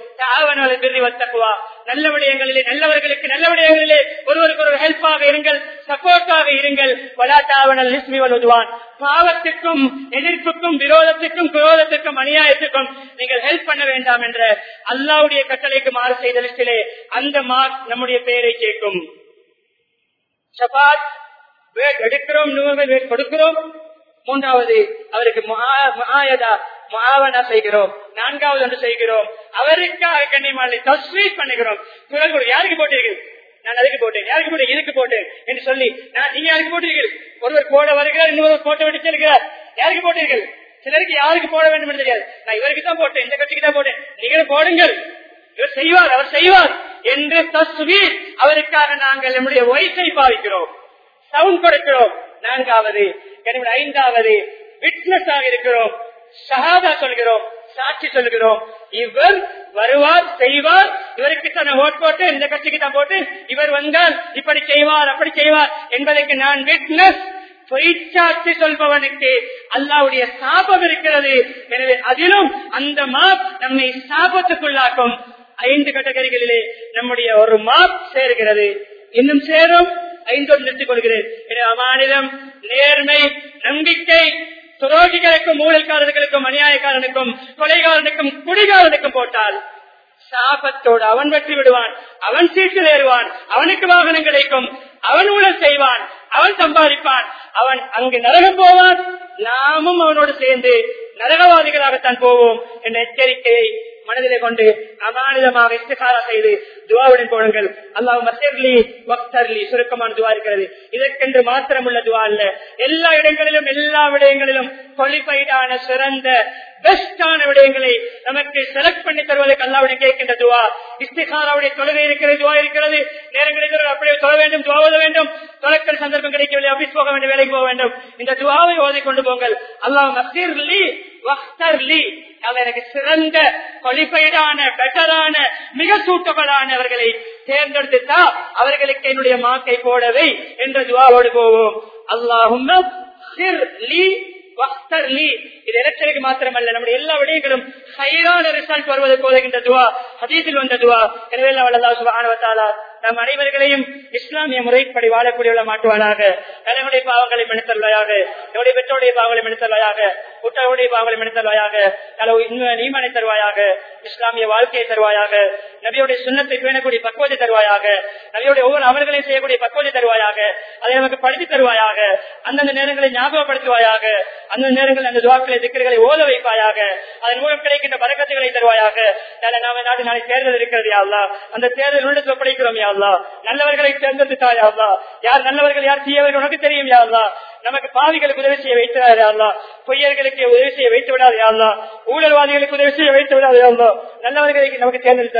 வத்தக்குவா நல்ல விடயங்களிலே நல்லவர்களுக்கு நல்ல விடயங்களிலே ஒருவருக்கு ஒரு ஹெல்ப்பாக இருங்கள் சப்போர்ட்டாக இருங்கள். வலாத்தாவனல் நிஸ்மிவல் உதுவான். பாவத்துக்கும் எதிர்ப்புக்கும் விரோதத்துக்கும் குரோதத்துக்கும் அநியாயத்துக்கும் நீங்கள் ஹெல்ப் பண்ண வேண்டாம் என்ற அல்லாவுடைய கட்டளைக்கு மாறு செய்த லிஸ்டிலே அந்த மார்க் நம்முடைய பெயரை கேட்கும். சபாத் எடுக்கிறோம் நூறு கொடுக்கிறோம். மூன்றாவது அவருக்கு செய்கிறோம். நான்காவது ஒன்று செய்கிறோம். அவருக்காக கண்ணியமான தஸ்வீட் பண்ணுகிறோம். குரல் கூட. யாருக்கு போட்டீர்கள்? நான் அதுக்கு போட்டேன். யாருக்கு போட்டேன்? இதுக்கு போட்டேன் என்று சொல்லி நான் நீங்க யாருக்கு போட்டீர்கள்? ஒருவர் போட வருகிறார் இன்னொரு போட்ட விட்டு யாருக்கு போட்டீர்கள்? சிலருக்கு யாருக்கு போட வேண்டும் என்று தெரியாது. நான் இவருக்கு தான் போட்டேன். இந்த கட்சிக்கு தான் போட்டேன். நீங்களும் போடுங்கள். இவர் செய்வார் அவர் செய்வார் என்று தஸ்வீர் அவருக்காக நாங்கள் நம்முடைய வயசை பாவிக்கிறோம். சவுண்ட் கொடுக்கிறோம். நான்காவது ஐந்தாவது விட்னஸ் ஆக இருக்கிறோம் சகாதா சொல்கிறோம் சாட்சி சொல்கிறோம். இவர் வருவார் செய்வார். இவருக்கு தான் ஓட் போட்டு இந்த கட்சிக்கு தான் போட்டு இவர் வந்தால் இப்படி செய்வார் அப்படி செய்வார் என்பதற்கு நான் விட்னஸ் பொய்ச்சாட்சி சொல்பவனுக்கு அல்லாவுடைய சாபம் இருக்கிறது. எனவே அதிலும் அந்த மாப் நம்மை சாபத்துக்குள்ளாக்கும். ஐந்து கட்டகரிகளிலே நம்முடைய ஒரு மாப் சேர்கிறது. இன்னும் சேரும். ஐந்தோடு நிறுத்திக் கொள்கிறேன் மாநிலம் நேர்மை நம்பிக்கை துரோகிகளுக்கும் ஊழல்காரர்களுக்கும் அநியாயக்காரனுக்கும் கொலைகாரனுக்கும் குடிகாரனுக்கும் போட்டால் சாபத்தோடு அவன் வெற்றி விடுவான் அவன் சீட்டில் ஏறுவான் அவனுக்கு வாகனம் கிடைக்கும் அவன் ஊழல் செய்வான் அவன் சம்பாதிப்பான் அவன் அங்கு நரகம் போவான் நாமும் அவனோடு சேர்ந்து நரகவாதிகளாகத்தான் போவோம் என்ற எச்சரிக்கையை மனதிலே கொண்டு அமானிதமாக இஷ்டகாரா செய்து துவாவுடன் போடுங்கள். அல்லாஹ் மசர்லி வக்தர்லி சுருக்கமான துவா இருக்கிறது. இதற்கென்று மாத்திரம் உள்ள துவா அல்ல. எல்லா இடங்களிலும் எல்லா விடயங்களிலும் குவாலிஃபைடான சிறந்த பெஸ்டான விடயங்களை நமக்கு செலக்ட் பண்ணி தருவதற்கு அல்லாவுடைய கேட்கின்ற துவா. இஸ்திகாராவுடைய தொழுகை இருக்கிறது துவா இருக்கிறது. நேரங்களில் அப்படியே தொழ வேண்டும் துவா ஓத வேண்டும். தொலைக்கல் சந்தர்ப்பம் கிடைக்கவில்லை ஆபீஸ் போக வேண்டும் வேலைக்கு போக வேண்டும். இந்த துவாவை ஓதி கொண்டு போங்கள். அல்லாஹ் மஸ்தீர்லி வக்தர்லி. எனக்கு சிறந்த குவாலிஃபைடான பெட்டரான மிக அவர்களை தேர்ந்தெடுத்துட்டா அவர்களுக்கு என்னுடைய மாக்கை போடவை என்ற துவாவோடு போவோம். அல்லாஹும் இது எலக்ஷனுக்கு மாத்திரமல்ல நம்முடைய எல்லா விடயங்களும் ஹைரான ரிசல்ட் வருவது போதுகின்ற துவா ஹதீஸில் வந்த துவா. எனவே சுபானவத்தாலா நம் அனைவர்களையும் இஸ்லாமிய முறைப்படி வாழக்கூடிய மாட்டுவானாக தலைமுடைய பாவங்களை மனிதர்களாக என்னுடைய பெற்றோடைய பாவங்களை மனிதர்களாக குற்றவுடைய பாவங்களை மனிதர்களாக நீமனை தருவாயாக. இஸ்லாமிய வாழ்க்கையை தருவாயாக. நபியுடைய சுண்ணத்தை பேணக்கூடிய பக்குவத்தை தருவாயாக நபியுடைய ஒவ்வொரு அமல்களையும் செய்யக்கூடிய பக்குவத்தை தருவாயாக அதை நமக்கு படித்து தருவாயாக அந்தந்த நேரங்களை ஞாபகப்படுத்துவாயாக அந்த நேரங்களில் அந்த துவாக்களை திக்கர்களை ஓத வைப்பாயாக அதன் மூலம் கிடைக்கின்ற பதக்கத்துகளை தருவாயாக. நாம நாடு நாளை தேர்தல் இருக்கிறது யாழ்லா. அந்த தேர்தல் உள்ளத்தில் ஒப்படைக்கிறோம் யாழ்லா. நல்லவர்களை தேர்ந்தெடுத்தா யாழ்லா. யார் நல்லவர்கள் யார் தீயவர்கள் உனக்கு தெரியும் யாழ்லா. நமக்கு பாவிகளுக்கு உதவி செய்ய வைத்து யாழ்லா. பொய்யர்களுக்கு உதவி செய்ய வைத்து விடாது யாழ்லா. ஊழல்வாதிகளுக்கு உதவி செய்ய வைத்து விடாது யாழ்லா. நல்லவர்களுக்கு நமக்கு தேர்ந்தெடுத்து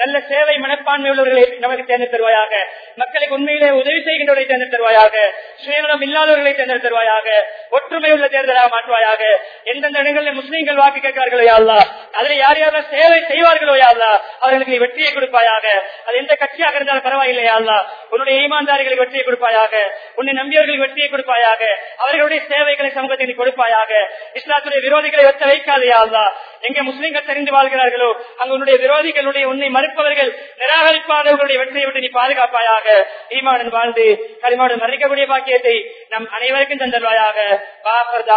நல்ல சேவை மனப்பான்மை உள்ளவர்களை நமக்கு தேர்ந்து தருவாயாக. மக்களுக்கு உண்மையிலே உதவி செய்கின்றவர்களை தேர்ந்து தருவாயாக. சுயநலம் இல்லாதவர்களை தேர்ந்து தருவாயாக. ஒற்றுமை உள்ள தேர்தலாக மாற்றுவாயாக. எந்தெந்த இடங்களில் முஸ்லீம்கள் வாக்கு கேட்கிறார்களோ யாழ்லா அதில் யார் யாரெல்லாம் சேவை செய்வார்களோ யாழ்லா அவர்களுக்கு வெற்றியை கொடுப்பாயாக. அது எந்த கட்சியாக இருந்தாலும் பரவாயில்லை யாழ்லா உன்னுடைய ஈமான்தாரிகளுக்கு வெற்றியை கொடுப்பாயாக. உன்னை நம்பியவர்களுக்கு வெற்றியை கொடுப்பாயாக. அவர்களுடைய சேவைகளை சமூகத்தில் கொடுப்பாயாக. இஸ்லாத்துடைய விரோதிகளை ஒத்த வைக்காது யாழ்லா எங்க முஸ்லீம்கள் தெரிந்து வாழ்கிறார்களோ அங்கு உன்னுடைய விரோதிகளுடைய உன்னை மறுப்பவர்கள் நிராகரிப்பாளர்களுடைய வெற்றியை விட்டு நீ பாதுகாப்பாயாக ஈமானன் வாழ்ந்து களிமாவுடன் மறைக்கக்கூடிய பாக்கியத்தை நம் அனைவருக்கும் தந்தல்வாயாக